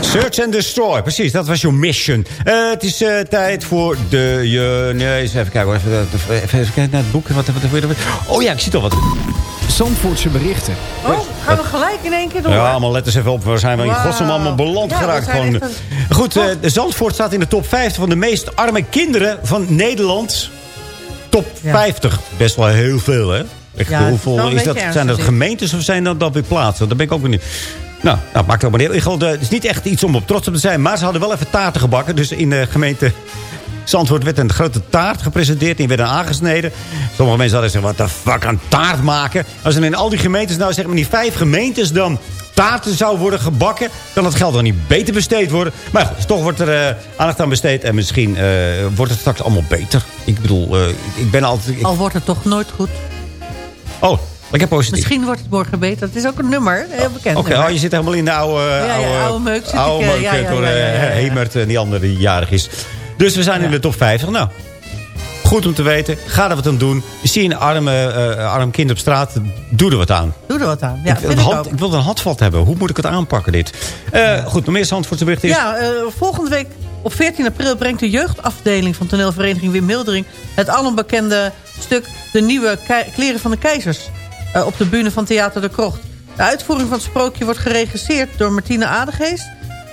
Search and destroy. Precies. Dat was jouw mission. Eh, het is eh, tijd voor de... Je, nee, eens even kijken. hoor. Even, even, even kijken naar het boek. Wat, wat, wat, wat- oh ja, ik zie toch wat. Zandvoortse berichten. Oh, gaan we gelijk in één keer door? Ja, allemaal letters even op. Waar zijn we in godsnaam allemaal beland Ja, we geraakt? Gewoon. een- Goed, eh, de Zandvoort staat in de top 50 van de meest arme kinderen van Nederland. Top 50. Best wel heel veel, hè? Echt, Ja, is hoeveel wel dat? Zijn dat gemeentes of zijn dat, dat weer plaatsen? Daar ben ik ook benieuwd. Nou, nou maakt ook maar de- Het is niet echt iets om op trots op te zijn. Maar ze hadden wel even taarten gebakken. Dus in de gemeente Zandvoort werd een grote taart gepresenteerd. Die werden aangesneden. Sommige mensen hadden gezegd, wat de fuck, een taart maken? Als er in al die gemeentes, nou zeg maar die vijf gemeentes dan taarten zou worden gebakken... kan dat geld dan niet beter besteed worden. Maar goed, toch wordt er eh, aandacht aan besteed. En misschien eh, wordt het straks allemaal beter. Ik bedoel, eh, ik ben altijd... ik- Al wordt het toch nooit goed. oh, positief. Misschien wordt het morgen beter. Dat is ook een nummer, een heel bekend Oké, oh, je zit helemaal in de oude... ja, oude, oude meuk zit oude ik, eh, meuk, ja, eh, ja, door eh, Hemert en die andere die jarig is. Dus we zijn in de top 50. Nou, goed om te weten. Ga er wat aan doen. Zie je een arme, arm kind op straat, doe er wat aan. Doe er wat aan. Ja, ik, vind ik ik wil een handvat hebben. Hoe moet ik het aanpakken, dit? Eh, goed, nog meer Zandvoortse berichten. Ja, eh, volgende week op 14 april brengt de jeugdafdeling van toneelvereniging Wim Mildering... het alombekende stuk De Nieuwe Kleren van de Keizers... eh, op de bühne van Theater de Krocht. De uitvoering van het sprookje wordt geregisseerd door Martine Adegeest.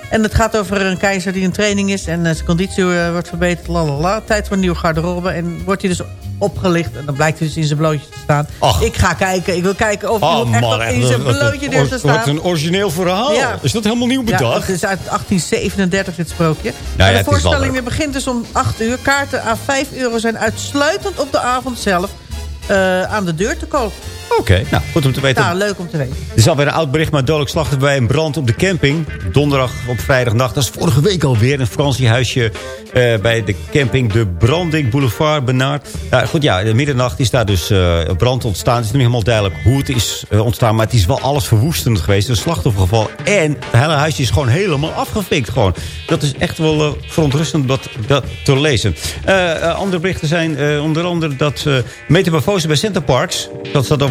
En het gaat over een keizer die in training is... en eh, zijn conditie eh, wordt verbeterd, lalala. Tijd voor een nieuwe garderobe. En wordt hij dus opgelicht. En dan blijkt hij dus in zijn blootje te staan. Ik ga kijken. Ik wil kijken of Oh, hij echt nog echt in zijn wat blootje durft te Wat staan. een origineel verhaal. Ja. Is dat helemaal nieuw Ja, bedacht? het is uit 1837 dit sprookje. ja, de voorstelling begint dus om 8 uur. Kaarten aan 5 euro zijn uitsluitend op de avond zelf aan de deur te koop. Oké, nou, goed om te weten. Nou, leuk om te weten. Er is alweer een oud bericht, maar dodelijk slachtoffer bij een brand op de camping. Donderdag op vrijdagnacht. Dat is vorige week alweer een vakantiehuisje eh, bij de camping De Branding Boulevard Benaard. Ja, goed, ja, de middernacht is daar dus eh, brand ontstaan. Het is niet helemaal duidelijk hoe het is eh, ontstaan. Maar het is wel alles verwoestend geweest. Een slachtoffergeval. En het hele huisje is gewoon helemaal afgefikt. Gewoon. Dat is echt wel verontrustend dat, dat te lezen. Andere berichten zijn onder andere dat eh metamorfose bij Center Parks. Dat staat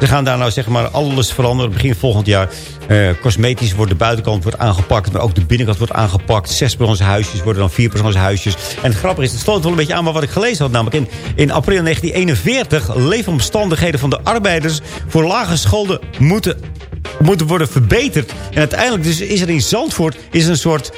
Ze gaan daar nou zeg maar alles veranderen. Begin volgend jaar. Eh, cosmetisch wordt de buitenkant wordt aangepakt. Maar ook de binnenkant wordt aangepakt. Zespersoonshuisjes worden dan vierpersoonshuisjes. En het grappige is, het stond wel een beetje aan maar wat ik gelezen had. Namelijk in, in april 1941 leefomstandigheden van de arbeiders voor lage scholen moeten moeten worden verbeterd. En uiteindelijk dus is er in Zandvoort is een soort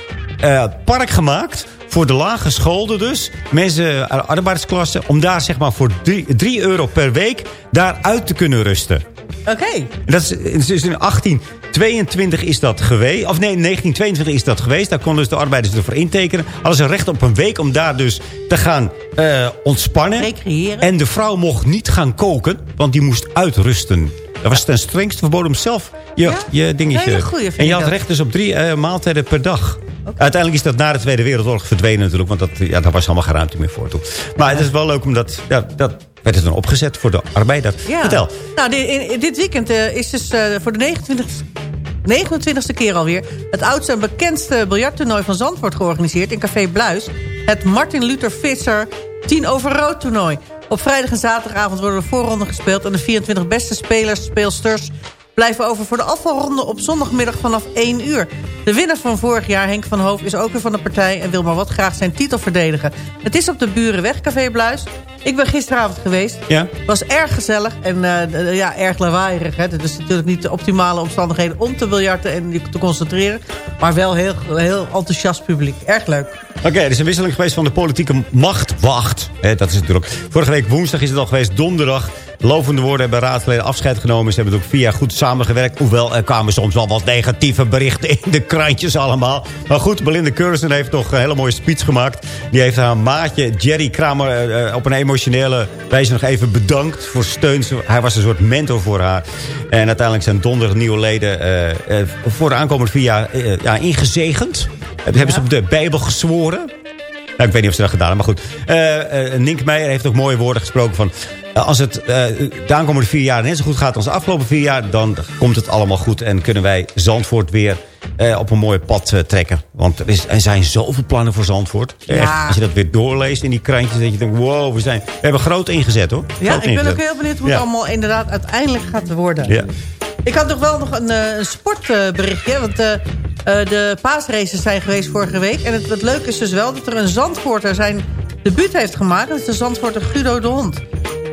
eh, park gemaakt... voor de lage scholen dus. Mensen arbeidersklasse. Om daar zeg maar voor 3 euro per week daar uit te kunnen rusten. Oké. Dat is, dus in 1822 is dat geweest. Of nee, 1922 is dat geweest. Daar konden dus de arbeiders ervoor intekenen. Hadden ze recht op een week om daar dus te gaan eh, ontspannen. Recreëren. En de vrouw mocht niet gaan koken, want die moest uitrusten. Dat was ten strengste verboden om zelf je, Ja? je dingetje... Goeie en je had recht dus op drie eh, maaltijden per dag. Uiteindelijk is dat na de Tweede Wereldoorlog verdwenen natuurlijk. Want dat, ja, daar was helemaal geen ruimte meer voor toen. Maar het is wel leuk omdat... Ja, dat werd het dan opgezet voor de arbeider. Ja. Vertel. Nou, dit weekend eh, is dus eh, voor de 29 29e keer alweer... het oudste en bekendste biljarttoernooi van Zandvoort georganiseerd... in Café Bluis. Het Martin Luther Visser 10 over rood toernooi. Op vrijdag en zaterdagavond worden de voorronden gespeeld... en de 24 beste spelers, speelsters blijven over voor de afvalronde op zondagmiddag vanaf 1 uur. De winnaar van vorig jaar, Henk van Hoof, is ook weer van de partij... en wil maar wat graag zijn titel verdedigen. Het is op de Burenweg, Café Bluis. Ik ben gisteravond geweest. Ja. was erg gezellig en eh, ja, erg lawaaierig. Hè. Het is natuurlijk niet de optimale omstandigheden om te biljarten en te concentreren. Maar wel heel, heel enthousiast publiek. Erg leuk. Oké, er is een wisseling geweest van de politieke machtwacht. Hè, dat is natuurlijk. Vorige week woensdag is het al geweest. Donderdag. Lovende woorden hebben raadsleden afscheid genomen. Ze hebben het ook vier goed samengewerkt. Hoewel er kwamen soms wel wat negatieve berichten in de krantjes allemaal. Maar goed, Belinda Curson heeft toch een hele mooie speech gemaakt. Die heeft haar maatje Jerry Kramer eh, eh, op een emotionele wijze nog even bedankt voor steun. Hij was een soort mentor voor haar. En uiteindelijk zijn donderdag nieuwe leden eh, voor de aankomende vier jaar ja, ingezegend. Hebben ze op de Bijbel gezworen. Nou, ik weet niet of ze dat gedaan hebben, maar goed. Eh, Nink Meijer heeft ook mooie woorden gesproken van... eh, als het de aankomende vier jaar net zo goed gaat als de afgelopen vier jaar... dan komt het allemaal goed en kunnen wij Zandvoort weer op een mooi pad trekken. Want er, is, er zijn zoveel plannen voor Zandvoort. Echt, Ja. als je dat weer doorleest in die krantjes... dat je denkt, wow, we, zijn, we hebben groot ingezet, hoor. Ja, Groot ik ben ook heel benieuwd hoe Ja. het allemaal inderdaad uiteindelijk gaat worden. Ja. Ik had nog wel nog een, eh, sportberichtje. want eh, Eh, de paasraces zijn geweest vorige week. En het, het leuke is dus wel dat er een Zandvoorter zijn debuut heeft gemaakt. Dat is de Zandvoorter Guido de Hond.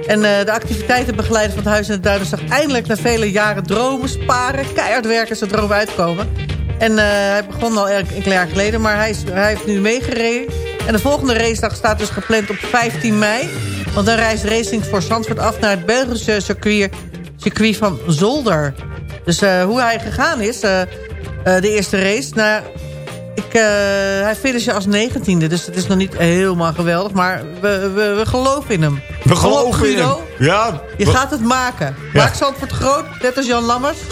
En eh, de activiteiten begeleiden van het Huis in het Duinen... zag eindelijk na vele jaren dromen, sparen, keihard werken... ze erover uitkomen. En eh, hij begon al enkele jaar geleden, maar hij, is, hij heeft nu meegereden. En de volgende racedag staat dus gepland op 15 mei. Want dan reist Racing voor Zandvoort af naar het Belgische circuit, circuit van Zolder. Dus eh, hoe hij gegaan is, eh, eh, de eerste race... Nou, ik, eh, hij finishte als negentiende, dus het is nog niet helemaal geweldig. Maar we, we, we geloven in hem. We geloven in Guido. hem. Ja. Je we- gaat het maken. Ja. Maak Zandvoort groot, net als Jan Lammers. [laughs]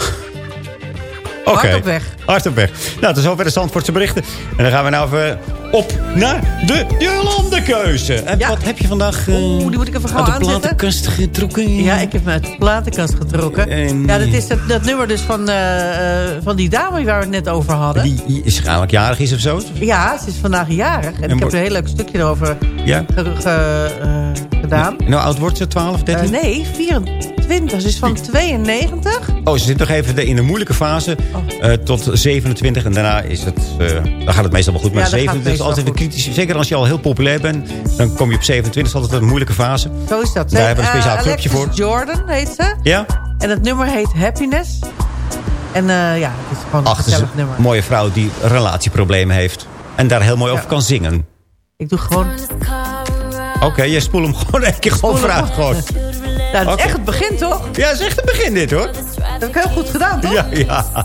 Oké. Hard op weg. Hard op weg. Nou, tot zover de Zandvoortse berichten. En dan gaan we nou even op naar de Jolandekeuze. En wat heb je vandaag uh, Oeh, die moet ik even gauw uit de platenkast getrokken? Ja, ik heb me uit de platenkast getrokken. En- Ja, dat is dat, dat nummer dus van, eh, eh, van die dame waar we het net over hadden. Die, eigenlijk jarig is of zo? Ja, ze is vandaag jarig. En, En ik heb wordt- een heel leuk stukje erover Ja. ge- ge- eh, gedaan. En hoe oud wordt ze? 12, 13? Eh, nee, 24. Ze is van 92. Oh, ze zit nog even de- in een moeilijke fase. eh, tot 27. En daarna is het, eh, dan gaat het meestal wel goed. Maar Ja, dan gaat het 27 is meestal altijd een kritische. Zeker als je al heel populair bent. Dan kom je op 27. is altijd een moeilijke fase. Zo is dat. Daar hebben we een speciaal clubje Alexis voor. Jordan heet ze. Ja? En het nummer heet Happiness. En eh, ja, het is gewoon een Ach, is gezellig een nummer. mooie vrouw die relatieproblemen heeft. En daar heel mooi over kan zingen. Ik doe gewoon... Oké, jij spoelt hem gewoon een keer gewoon vraagt gewoon. Nou, dat is echt het begin, toch? Ja, dat is echt het begin dit hoor. Dat heb ik heel goed gedaan, toch? Ja, ja.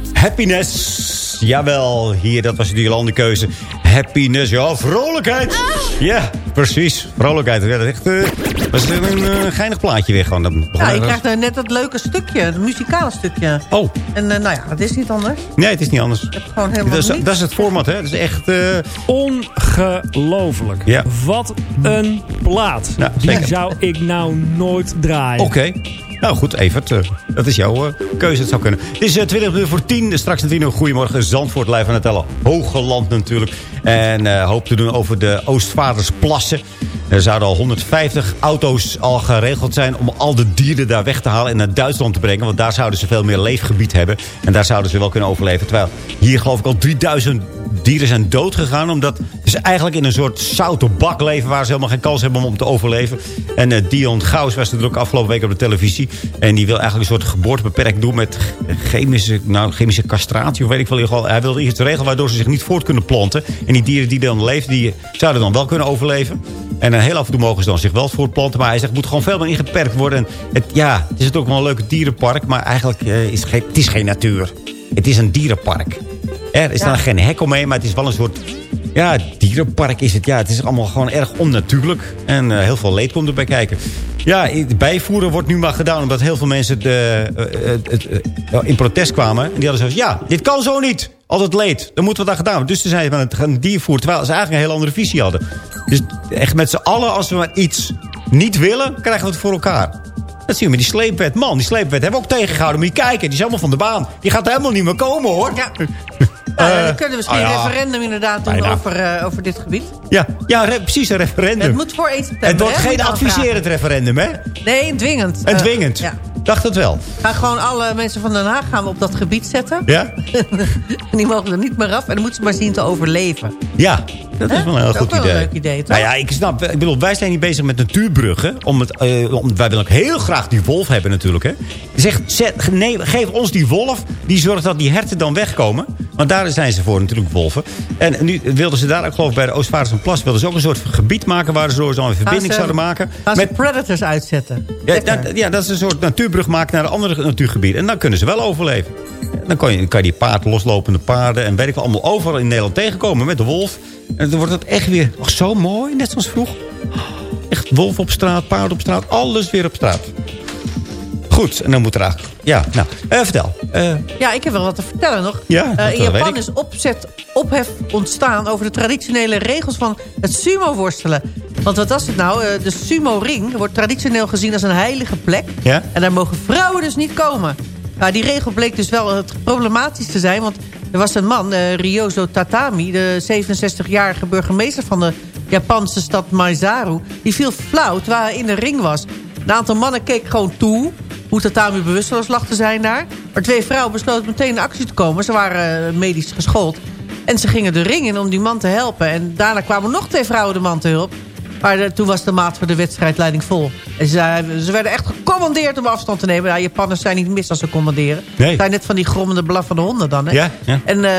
Happiness. Jawel, hier, dat was de Jolandekeuze. Happiness, ja, vrolijkheid. Ja, precies. Vrolijkheid. Ja, dat is echt, eh, is een eh, geinig plaatje weer gewoon. Dat Ja, je krijgt eh, net dat leuke stukje, het muzikale stukje. Oh. En eh, nou ja, het is niet anders. Nee, het is niet anders. Gewoon helemaal Dat is, dat is het format, hè? Dat is echt... eh, Ongelooflijk. Ja. Wat een plaat. Ja, Die zou ik nou nooit draaien. Oké. Nou goed, Evert. eh, dat is jouw eh, keuze. Het zou kunnen. Het is eh, 20 minuten voor 10. Straks natuurlijk nog Goedemorgen Zandvoort. Live aan het tellen. Hogeland natuurlijk. En eh, hoop te doen over de Oostvaardersplassen. Er zouden al 150 auto's al geregeld zijn... om al de dieren daar weg te halen en naar Duitsland te brengen. Want daar zouden ze veel meer leefgebied hebben. En daar zouden ze wel kunnen overleven. Terwijl hier geloof ik al 3000 dieren zijn doodgegaan. Omdat ze eigenlijk in een soort zoute bak leven... waar ze helemaal geen kans hebben om te overleven. En eh, Dion Gauws was natuurlijk afgelopen week op de televisie. En die wil eigenlijk een soort geboortebeperking doen... met chemische, nou, chemische castratie of weet ik wel. geval. Hij wilde iets regelen waardoor ze zich niet voort kunnen planten. En die dieren die dan leven, die zouden dan wel kunnen overleven. En heel af en toe mogen ze dan zich wel voortplanten. Maar hij zegt, het moet gewoon veel meer ingeperkt worden. En het, ja, het is ook wel een leuk dierenpark. Maar eigenlijk eh, is het, geen, het is geen natuur. Het is een dierenpark. Er is dan geen hek omheen, maar het is wel een soort... Ja, dierenpark is het. Ja, het is allemaal gewoon erg onnatuurlijk. En eh, heel veel leed komt erbij kijken. Ja, bijvoeren wordt nu maar gedaan... omdat heel veel mensen de, eh, eh, het, eh, in protest kwamen. En die hadden zoiets ja, dit kan zo niet. Altijd leed. Dan moeten we dat gedaan worden. Dus toen zijn ze aan het gaan diervoeren... terwijl ze eigenlijk een hele andere visie hadden. Dus echt met z'n allen, als we maar iets niet willen... krijgen we het voor elkaar. Dat zien we met die sleepwet. Man, die sleepwet hebben we ook tegengehouden. Moet je kijken, die is helemaal van de baan. Die gaat er helemaal niet meer komen, hoor. Ja. [laughs] Nou, dan kunnen we misschien oh ja. een referendum inderdaad doen Bijna. over, eh, over dit gebied. Ja, ja re- precies, een referendum. Het moet voor 1 september. Het wordt hè, geen adviserend referendum, hè? Nee, dwingend. En Eh, dwingend. ja. Dacht het wel. Gaan gewoon alle mensen van Den Haag gaan we op dat gebied zetten. Ja? en [laughs] die mogen er niet meer af. En dan moeten ze maar zien te overleven. Ja, dat is wel een heel Dat is goed ook wel idee. een leuk idee, toch? Nou ja, ik snap. Ik bedoel, wij zijn niet bezig met natuurbruggen. Om het, om, wij willen ook heel graag die wolf hebben natuurlijk. Hè. Zeg, zet, nee, geef ons die wolf. Die zorgt dat die herten dan wegkomen. Want daar zijn ze voor natuurlijk, wolven. En nu wilden ze daar ook geloof ik bij de Oostvaardersplas... wilden ze ook een soort gebied maken... waar ze zo een verbinding ze- zouden maken. Ze Met, predators uitzetten. ja, dat, ja, dat is een soort natuurbrug maken naar een ander natuurgebied. En dan kunnen ze wel overleven. Dan kan je, kan je die paard, loslopende paarden... en weet ik wel, allemaal overal in Nederland tegenkomen met de wolf. En dan wordt het echt weer zo mooi, net zoals vroeg. Echt wolf op straat, paard op straat, alles weer op straat. Goed, en dan moet er eigenlijk... Ja, nou, eh, vertel. Eh, Ja, ik heb wel wat te vertellen nog. Ja, Eh, in Japan is opzet, ophef ontstaan over de traditionele regels van het sumo-worstelen. Want wat was het nou? Eh, de sumo-ring wordt traditioneel gezien als een heilige plek. Ja? En daar mogen vrouwen dus niet komen. Nou, die regel bleek dus wel het problematisch te zijn. Want er was een man, eh, Ryozo Tatami, de 67-jarige burgemeester van de Japanse stad Maizaru. Die viel flauw terwijl hij in de ring was. Een aantal mannen keek gewoon toe hoe Tatami bewusteloos lag te zijn daar. Maar twee vrouwen besloten meteen in actie te komen. Ze waren eh, medisch geschoold. En ze gingen de ring in om die man te helpen. En daarna kwamen nog twee vrouwen de man te hulp. Maar de- toen was de maat voor de wedstrijdleiding vol. En ze, ze werden echt gecommandeerd om afstand te nemen. Ja, Japanners zijn niet mis als ze commanderen. Nee. Het zijn net van die grommende blaffende honden dan. Hè? Ja, ja. En eh,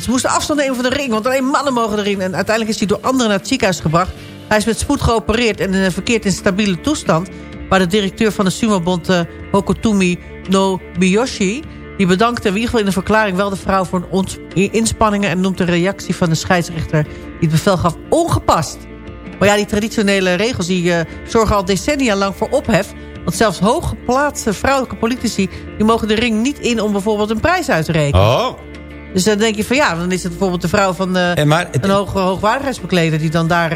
ze moesten afstand nemen van de ring. Want alleen mannen mogen erin. En uiteindelijk is hij door anderen naar het ziekenhuis gebracht. Hij is met spoed geopereerd en eh, verkeert in stabiele toestand. Maar de directeur van de sumobond uh, Hokotomi no Biyoshi... die bedankt in ieder geval in een verklaring wel de vrouw voor hun inspanningen... en noemt de reactie van de scheidsrechter die het bevel gaf ongepast. Maar ja, die traditionele regels die, eh, zorgen al decennia lang voor ophef. Want zelfs hooggeplaatste vrouwelijke politici... die mogen de ring niet in om bijvoorbeeld een prijs uit te rekenen. oh, Dus dan denk je van ja, dan is het bijvoorbeeld de vrouw van maar, het- een hoog, hoogwaardigheidsbekleder... die dan daar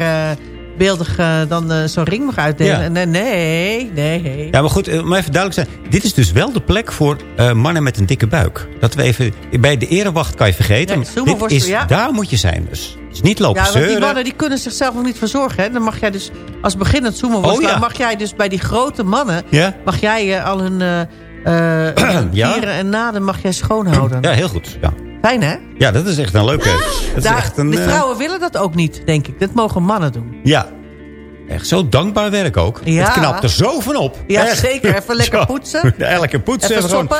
beeldig eh, dan eh, zo'n ring mag uitdelen. Ja. Nee, nee. Ja, maar goed, eh, om even duidelijk te zijn. Dit is dus wel de plek voor mannen met een dikke buik. Dat we even... Bij de erewacht kan je vergeten. Dit is, ja. Daar moet je zijn dus. Het is niet lopen Ja, want die mannen die kunnen zichzelf nog niet verzorgen. Hè? Dan mag jij dus als beginnend sumo Oh, ja. mag jij dus bij die grote mannen... Ja? mag jij al hun eh, [clears throat] Ja? en naden mag jij schoonhouden. Ja, heel goed. Ja. Fijn, hè? ja, dat is echt een leuke... Dat is echt een... de eh, vrouwen willen dat ook niet, denk ik. Dat mogen mannen doen. Ja. Echt zo dankbaar werk ook. Ja. Het knapt er zo van op. Ja, Echt. zeker. Even [laughs] lekker Zo. poetsen. [laughs] Lekker poetsen. Even soppen.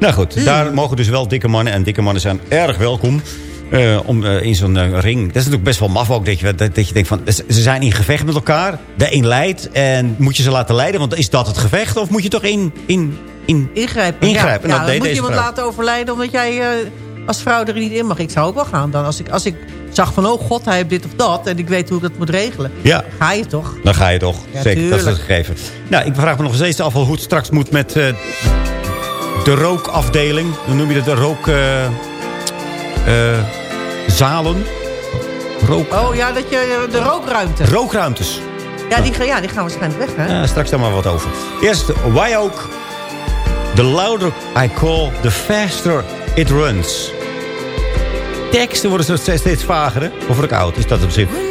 Nou goed, daar mogen dus wel dikke mannen. En dikke mannen zijn erg welkom. eh, om eh, in zo'n ring. Dat is natuurlijk best wel maf ook. Dat je, dat, dat je denkt van. Ze zijn in gevecht met elkaar. De een leidt. En moet je ze laten leiden? Want is dat het gevecht? Of moet je toch in. in, in Ingrijpen. Ingrijpen. Ja, En dat ja, dan moet je iemand laten overlijden omdat jij als vrouw er niet in mag. Ik zou ook wel gaan dan. Als ik, als ik zag van, oh god, hij heeft dit of dat... en ik weet hoe ik dat moet regelen. Ja. Ga je toch? Dan ga je toch. Ja, Zeker, dat is tuurlijk. gegeven. Nou, ik vraag me nog steeds af hoe het straks moet met eh, de rookafdeling. Hoe noem je dat? De rook... eh, eh, zalen. Rook, Oh ja, dat je de rookruimte. rookruimtes. Ja die, ja, die gaan waarschijnlijk weg, hè? Ja, straks daar maar wat over. Eerst, why ook? The louder I call, the faster it runs. Teksten worden steeds, vager? Of word ik oud? Is dat op zich?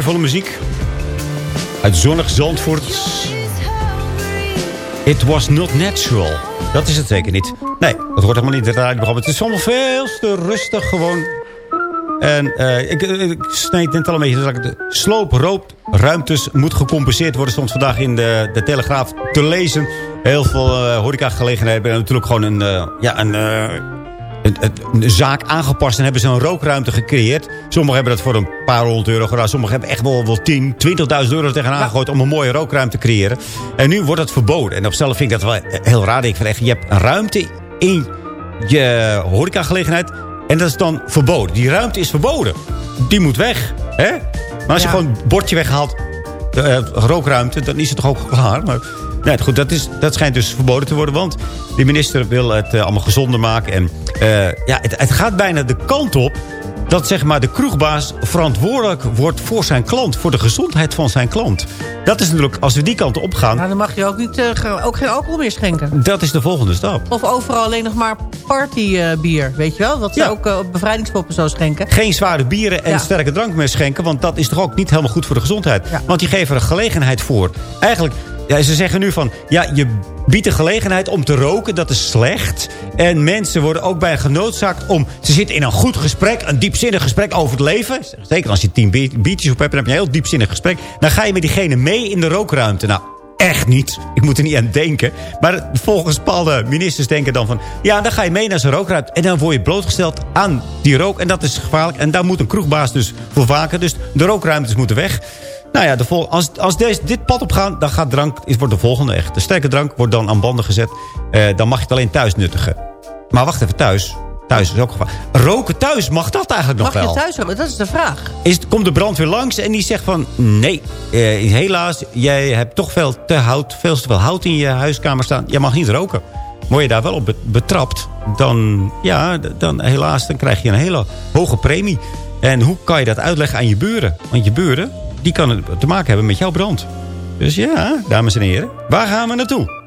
Zweervolle muziek. Uit zonnig Zandvoort. It was not natural. Dat is het zeker niet. Nee, dat hoort helemaal niet in het. Het is allemaal veel te rustig gewoon. En eh, ik, ik sneed net al een beetje. Dat de slooproopruimtes moet gecompenseerd worden. Stond vandaag in de, de Telegraaf te lezen. Heel veel eh horecagelegenheden hebben natuurlijk gewoon een, eh, ja, een, eh, een, een- een zaak aangepast. En hebben ze een rookruimte gecreëerd. Sommigen hebben dat voor een paar honderd euro gedaan. Sommigen hebben echt wel, wel 10, 20.000 euro tegenaan gegooid... om een mooie rookruimte te creëren. En nu wordt dat verboden. En op zichzelf vind ik dat wel heel raar. Ik echt, je hebt een ruimte in je horecagelegenheid... en dat is dan verboden. Die ruimte is verboden. Die moet weg. Hè? Maar als je Ja. gewoon een bordje weghaalt... de eh, rookruimte, dan is het toch ook klaar. Maar nee, goed, dat, is, dat schijnt dus verboden te worden. Want de minister wil het eh, allemaal gezonder maken. En eh, ja, het, het gaat bijna de kant op dat zeg maar, de kroegbaas verantwoordelijk wordt voor zijn klant. Voor de gezondheid van zijn klant. Dat is natuurlijk, als we die kant op gaan... Nou, dan mag je ook, niet, eh, ook geen alcohol meer schenken. Dat is de volgende stap. Of overal alleen nog maar partybier, weet je wel? Dat ze Ja. ook op bevrijdingspoppen zo schenken. Geen zware bieren en Ja. sterke drank meer schenken. Want dat is toch ook niet helemaal goed voor de gezondheid. Want die geven er gelegenheid voor. Eigenlijk, ja, ze zeggen nu van... Ja, je biedt de gelegenheid om te roken. Dat is slecht. En mensen worden ook bij genoodzaakt om... Ze zitten in een goed gesprek. Een diepzinnig gesprek over het leven. Zeker als je tien bier- biertjes op hebt. Dan heb je een heel diepzinnig gesprek. Dan ga je met diegene mee in de rookruimte. Nou, echt niet. Ik moet er niet aan denken. Maar volgens bepaalde ministers denken dan van... ja, dan ga je mee naar zo'n rookruimte. En dan word je blootgesteld aan die rook. En dat is gevaarlijk. En daar moet een kroegbaas dus voor waken. Dus de rookruimtes moeten weg. Nou ja, de vol als, als deze, dit pad opgaan, dan gaat drank, is, wordt de volgende echt. De sterke drank wordt dan aan banden gezet. Eh, dan mag je het alleen thuis nuttigen. Maar wacht even, thuis. Thuis is ook gevaar. Roken thuis, mag dat eigenlijk nog Mag wel? je thuis roken? Dat is de vraag. Is, komt de brandweer langs en die zegt van... nee, eh, helaas, jij hebt toch veel te, hout, veel te veel hout in je huiskamer staan. Jij mag niet roken. Word je daar wel op be- betrapt, dan, ja, dan helaas dan krijg je een hele hoge premie. En hoe kan je dat uitleggen aan je buren? Want je buren, die kan het te maken hebben met jouw brand. Dus ja, dames en heren, waar gaan we naartoe?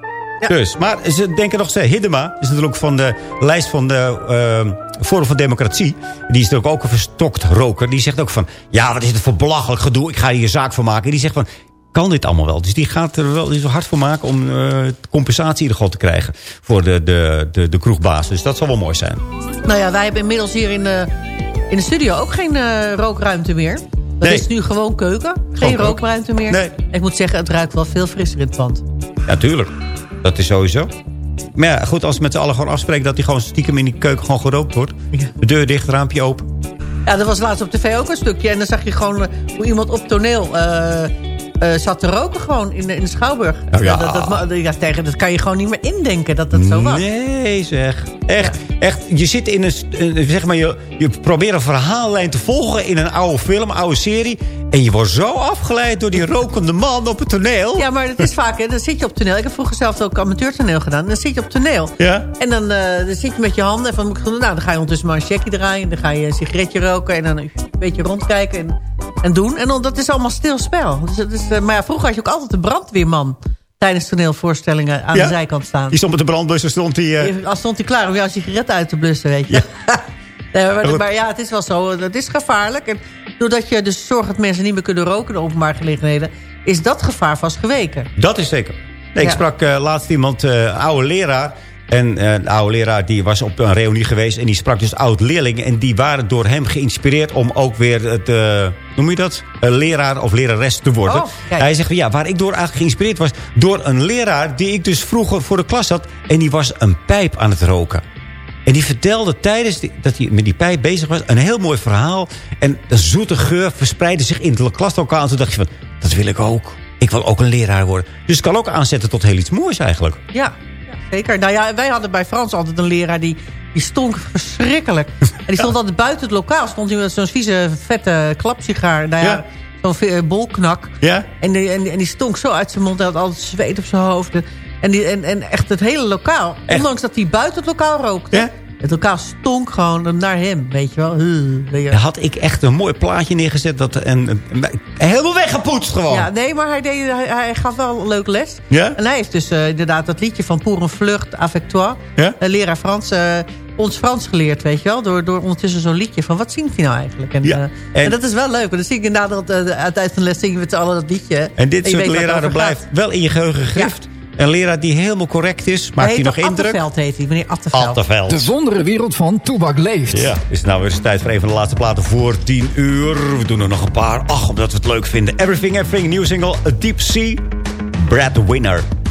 Dus, maar ze denken nog steeds... Hiddema is natuurlijk van de lijst van de eh, Forum van Democratie. Die is natuurlijk ook een verstokt roker. Die zegt ook van... Ja, wat is het voor belachelijk gedoe. Ik ga hier zaak van maken. Die zegt van... Kan dit allemaal wel? Dus die gaat er wel hard voor maken... om eh, compensatie in te krijgen... voor de, de, de, de kroegbaas. Dus dat zal wel mooi zijn. Nou ja, wij hebben inmiddels hier in de, in de studio ook geen eh, rookruimte meer. Dat Nee. is nu gewoon keuken. Geen rookruimte meer. Nee. Ik moet zeggen, het ruikt wel veel frisser in het pand. Ja, tuurlijk. Dat is sowieso. Maar ja, goed, als we met z'n allen gewoon afspreken... dat die gewoon stiekem in die keuken gewoon gerookt wordt. De deur dicht, raampje open. Ja, dat was laatst op tv ook een stukje. En dan zag je gewoon eh, hoe iemand op toneel eh, eh, zat te roken gewoon in de, in de Schouwburg. Nou ja. Dat, dat, dat, ja, tegen, dat kan je gewoon niet meer indenken dat dat zo was. Nee, zeg. Echt, echt. Je zit in een... een- Zeg maar, je, je probeert een verhaallijn te volgen in een oude film, een oude serie. En je wordt zo afgeleid door die rokende man op het toneel. Ja, maar het is [laughs] vaak, hè, dan zit je op toneel. Ik heb vroeger zelf ook amateurtoneel gedaan. Dan zit je op toneel. Ja. En dan, eh, dan zit je met je handen. En van, nou, dan ga je ondertussen maar een checkie draaien. Dan ga je een sigaretje roken. En dan een beetje rondkijken en, en doen. En dan, dat is allemaal stil spel. Dus, het is, eh, maar ja, vroeger had je ook altijd een brandweerman. Tijdens toneelvoorstellingen aan Ja. de zijkant staan. Die stond met de brandblusser, stond die... eh, Als stond hij klaar om jouw sigaret uit te blussen, weet je. [laughs] Nee, maar, ja, het is wel zo. Het is gevaarlijk. En doordat je dus zorgt dat mensen niet meer kunnen roken in openbare gelegenheden... is dat gevaar vast geweken. Dat is zeker. Nee, ik Ja. sprak eh, laatst iemand, eh, oude leraar. En eh, een oude leraar die was op een reunie geweest. En die sprak dus oud-leerlingen. En die waren door hem geïnspireerd om ook weer het... eh, noem je dat? Een leraar of lerares te worden. Oh. Hij zegt ja, waar ik door eigenlijk geïnspireerd was... door een leraar die ik dus vroeger voor de klas had. En die was een pijp aan het roken. En die vertelde tijdens die- dat hij met die pijp bezig was... een heel mooi verhaal. En de zoete geur verspreidde zich in het klaslokaal. En toen dacht je van, dat wil ik ook. Ik wil ook een leraar worden. Dus het kan ook aanzetten tot heel iets moois eigenlijk. Ja, zeker. Nou ja, wij hadden bij Frans altijd een leraar die, die stonk verschrikkelijk. En die stond altijd buiten het lokaal. Stond hij met zo'n vieze, vette klapsigaar. Nou ja, Ja. zo'n ve- bolknak. Ja? En die, en, die- en die stonk zo uit zijn mond. Hij had altijd zweet op zijn hoofd. En, die, en, en echt het hele lokaal. Echt? Ondanks dat hij buiten het lokaal rookte. Ja? Het lokaal stonk gewoon naar hem, weet je wel. Weet je. Had ik echt een mooi plaatje neergezet. Dat, en, en- helemaal weggepoetst gewoon. Ja, nee, maar hij, deed, hij, hij gaf wel een leuk les. Ja? En hij heeft dus eh, inderdaad dat liedje van Pour een vlucht avec toi. Ja? Een leraar Frans, eh, ons Frans geleerd, weet je wel. Door, door ondertussen zo'n liedje van wat zingt hij nou eigenlijk? En, Ja, eh, en- en, dat is wel leuk. Want dan zie ik inderdaad eh, aan het eind van de les zingen we z'n allen dat liedje. En dit soort het leraren blijft wel in je geheugen gegrift. Een leraar die helemaal correct is. Maakt hij nog toch indruk? Atteveld heet hij, meneer Atteveld. Atteveld. De wondere wereld van Toebak leeft. Ja, is het nou weer eens tijd voor een van de laatste platen voor 10 uur. We doen er nog een paar. Ach, omdat we het leuk vinden. Everything, Everything, nieuw single, A Deep Sea, Brad Winner.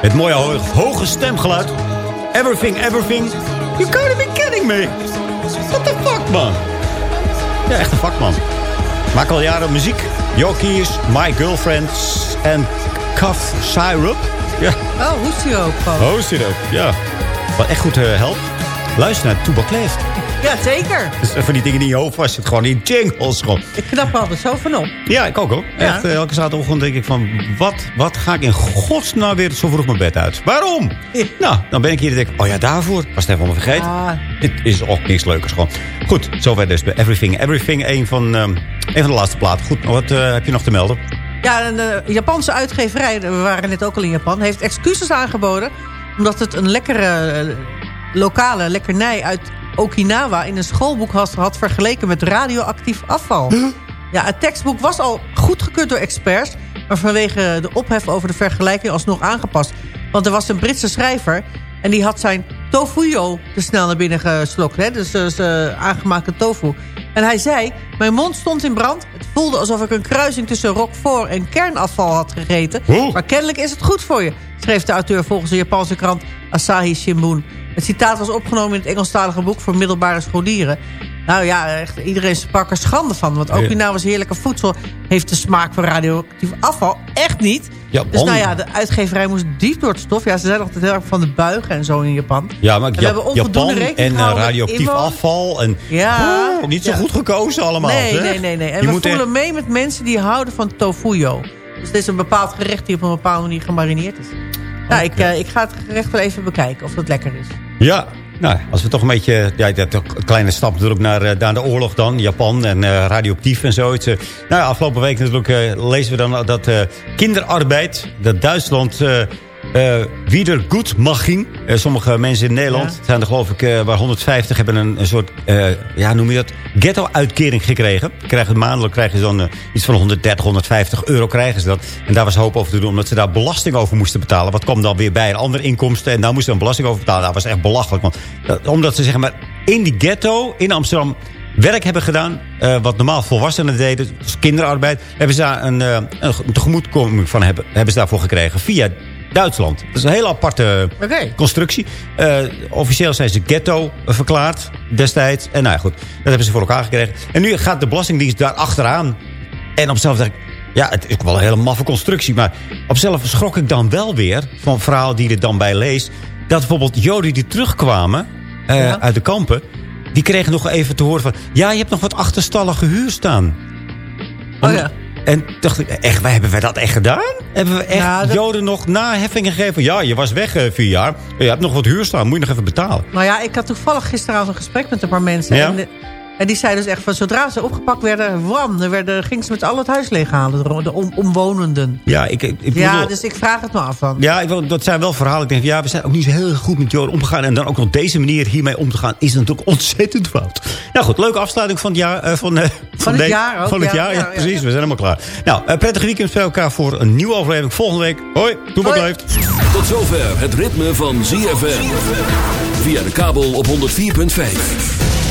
Het mooie ho- hoge stemgeluid. Everything, everything. You gotta be kidding me. What the fuck, man? Ja, echt een vakman. Maak al jaren muziek. Yorkies, My Girlfriends en Cough Syrup. Ja, Oh, zit ook. Ja. Wat echt goed eh, helpt. Luister naar Toebak Leeft. Ja, zeker. Dus van die dingen die in je hoofd vast zit. Gewoon in jingles. Gewoon. Ik knap er altijd zo van op. Ja, ik ook hoor. Ja. Echt, eh, elke zaterdagochtend denk ik van... Wat, wat ga ik in godsnaam weer zo vroeg mijn bed uit? Waarom? Nou, dan ben ik hier en denk ik... Oh ja, daarvoor. Was het even allemaal vergeten. Ah. Dit is ook niks leukers gewoon. Goed, zover dus bij Everything. Everything, een van, ehm, een van de laatste platen. Goed, wat eh, heb je nog te melden? Ja, een eh, Japanse uitgeverij, we waren net ook al in Japan... heeft excuses aangeboden... omdat het een lekkere lokale lekkernij uit Okinawa... in een schoolboek had, had vergeleken met radioactief afval. Ja, het tekstboek was al goedgekeurd door experts... maar vanwege de ophef over de vergelijking alsnog aangepast. Want er was een Britse schrijver... en die had zijn tofuyo te snel naar binnen geslokt. Hè? Dus, dus eh, aangemaakte tofu. En hij zei, mijn mond stond in brand. Het voelde alsof ik een kruising tussen roquefort en kernafval had gegeten. Maar kennelijk is het goed voor je, schreef de auteur volgens de Japanse krant Asahi Shimbun. Het citaat was opgenomen in het Engelstalige boek voor middelbare scholieren. Nou ja, echt, iedereen sprak er schande van. Want Okinawa's heerlijke voedsel heeft de smaak van radioactief afval. Echt niet. Japan. Dus nou ja, de uitgeverij moest diep door het stof. Ja, ze zijn altijd heel erg van de buigen en zo in Japan. Ja, maar En we Japan en eh, radioactief afval. En, Ja. Niet zo Ja. goed gekozen allemaal. Nee, zeg. nee, nee. nee. En Je we voelen echt- mee met mensen die houden van tofuyo. Dus dit is een bepaald gerecht die op een bepaalde manier gemarineerd is. Nou, ik, eh, ik ga het gerecht wel even bekijken of dat lekker is. Ja, nou, als we toch een beetje... Ja, dat een kleine stap natuurlijk naar, eh, naar de oorlog dan. Japan en eh, radioactief en zoiets. Nou ja, afgelopen week natuurlijk lezen we dan dat kinderarbeid... dat Duitsland... eh eh Wiedergutmaching. Eh, sommige mensen in Nederland zijn er geloof ik... eh, waar 150 hebben een, een soort... ja, noem je dat? Ghetto-uitkering gekregen. Krijgen, maandelijk krijgen ze dan iets van 130, 150 euro krijgen ze dat. En daar was hoop over te doen, omdat ze daar belasting over moesten betalen. Wat kwam dan weer bij? Een andere inkomsten. En daar moesten ze dan belasting over betalen. Dat was echt belachelijk. Want, dat- omdat ze zeg maar in die ghetto in Amsterdam werk hebben gedaan... wat normaal volwassenen deden, dus kinderarbeid... hebben ze daar een, eh, een tegemoetkoming van hebben, hebben ze daarvoor gekregen. Via Duitsland. Dat is een hele aparte constructie. Eh, officieel zijn ze ghetto verklaard destijds. En nou ja, goed, dat hebben ze voor elkaar gekregen. En nu gaat de Belastingdienst daar achteraan. En op zichzelf denk ik... Ja, het is wel een hele maffe constructie. Maar op zichzelf schrok ik dan wel weer... van verhalen die je er dan bij leest... dat bijvoorbeeld Joden die terugkwamen eh, Ja. uit de kampen... die kregen nog even te horen van... ja, je hebt nog wat achterstallige huur staan. Oh ja. En dacht ik, echt, wij- hebben wij dat echt gedaan? Hebben we echt Ja, dat- Joden nog naheffingen gegeven? Ja, je was weg eh, vier jaar. Je hebt nog wat huur staan, moet je nog even betalen. Nou ja, ik had toevallig gisteravond een gesprek met een paar mensen. Ja? En, de- en die zeiden dus echt van zodra ze opgepakt werden... wam, dan werden, gingen ze met al het huis leeghalen. De, de om- omwonenden. Ja, ik, ik, ik Ja, bedoel- dus ik vraag het me af van. Ja, ik wil, dat zijn wel verhalen. Ik denk, van, ja, we zijn ook niet zo heel goed met Joden omgegaan. En dan ook op deze manier hiermee om te gaan, is natuurlijk [laughs] ontzettend fout. Nou goed, leuke afsluiting van het jaar. eh, van, eh, Van het de- jaar ook, Van het ja, jaar, ja, ja, ja, precies. ja. We zijn helemaal klaar. Nou, eh, prettige weekend bij elkaar voor een nieuwe aflevering. Volgende week. Hoi, Toebak Hoi. leeft. Tot zover het ritme van ZFM. Via de kabel op 104.5.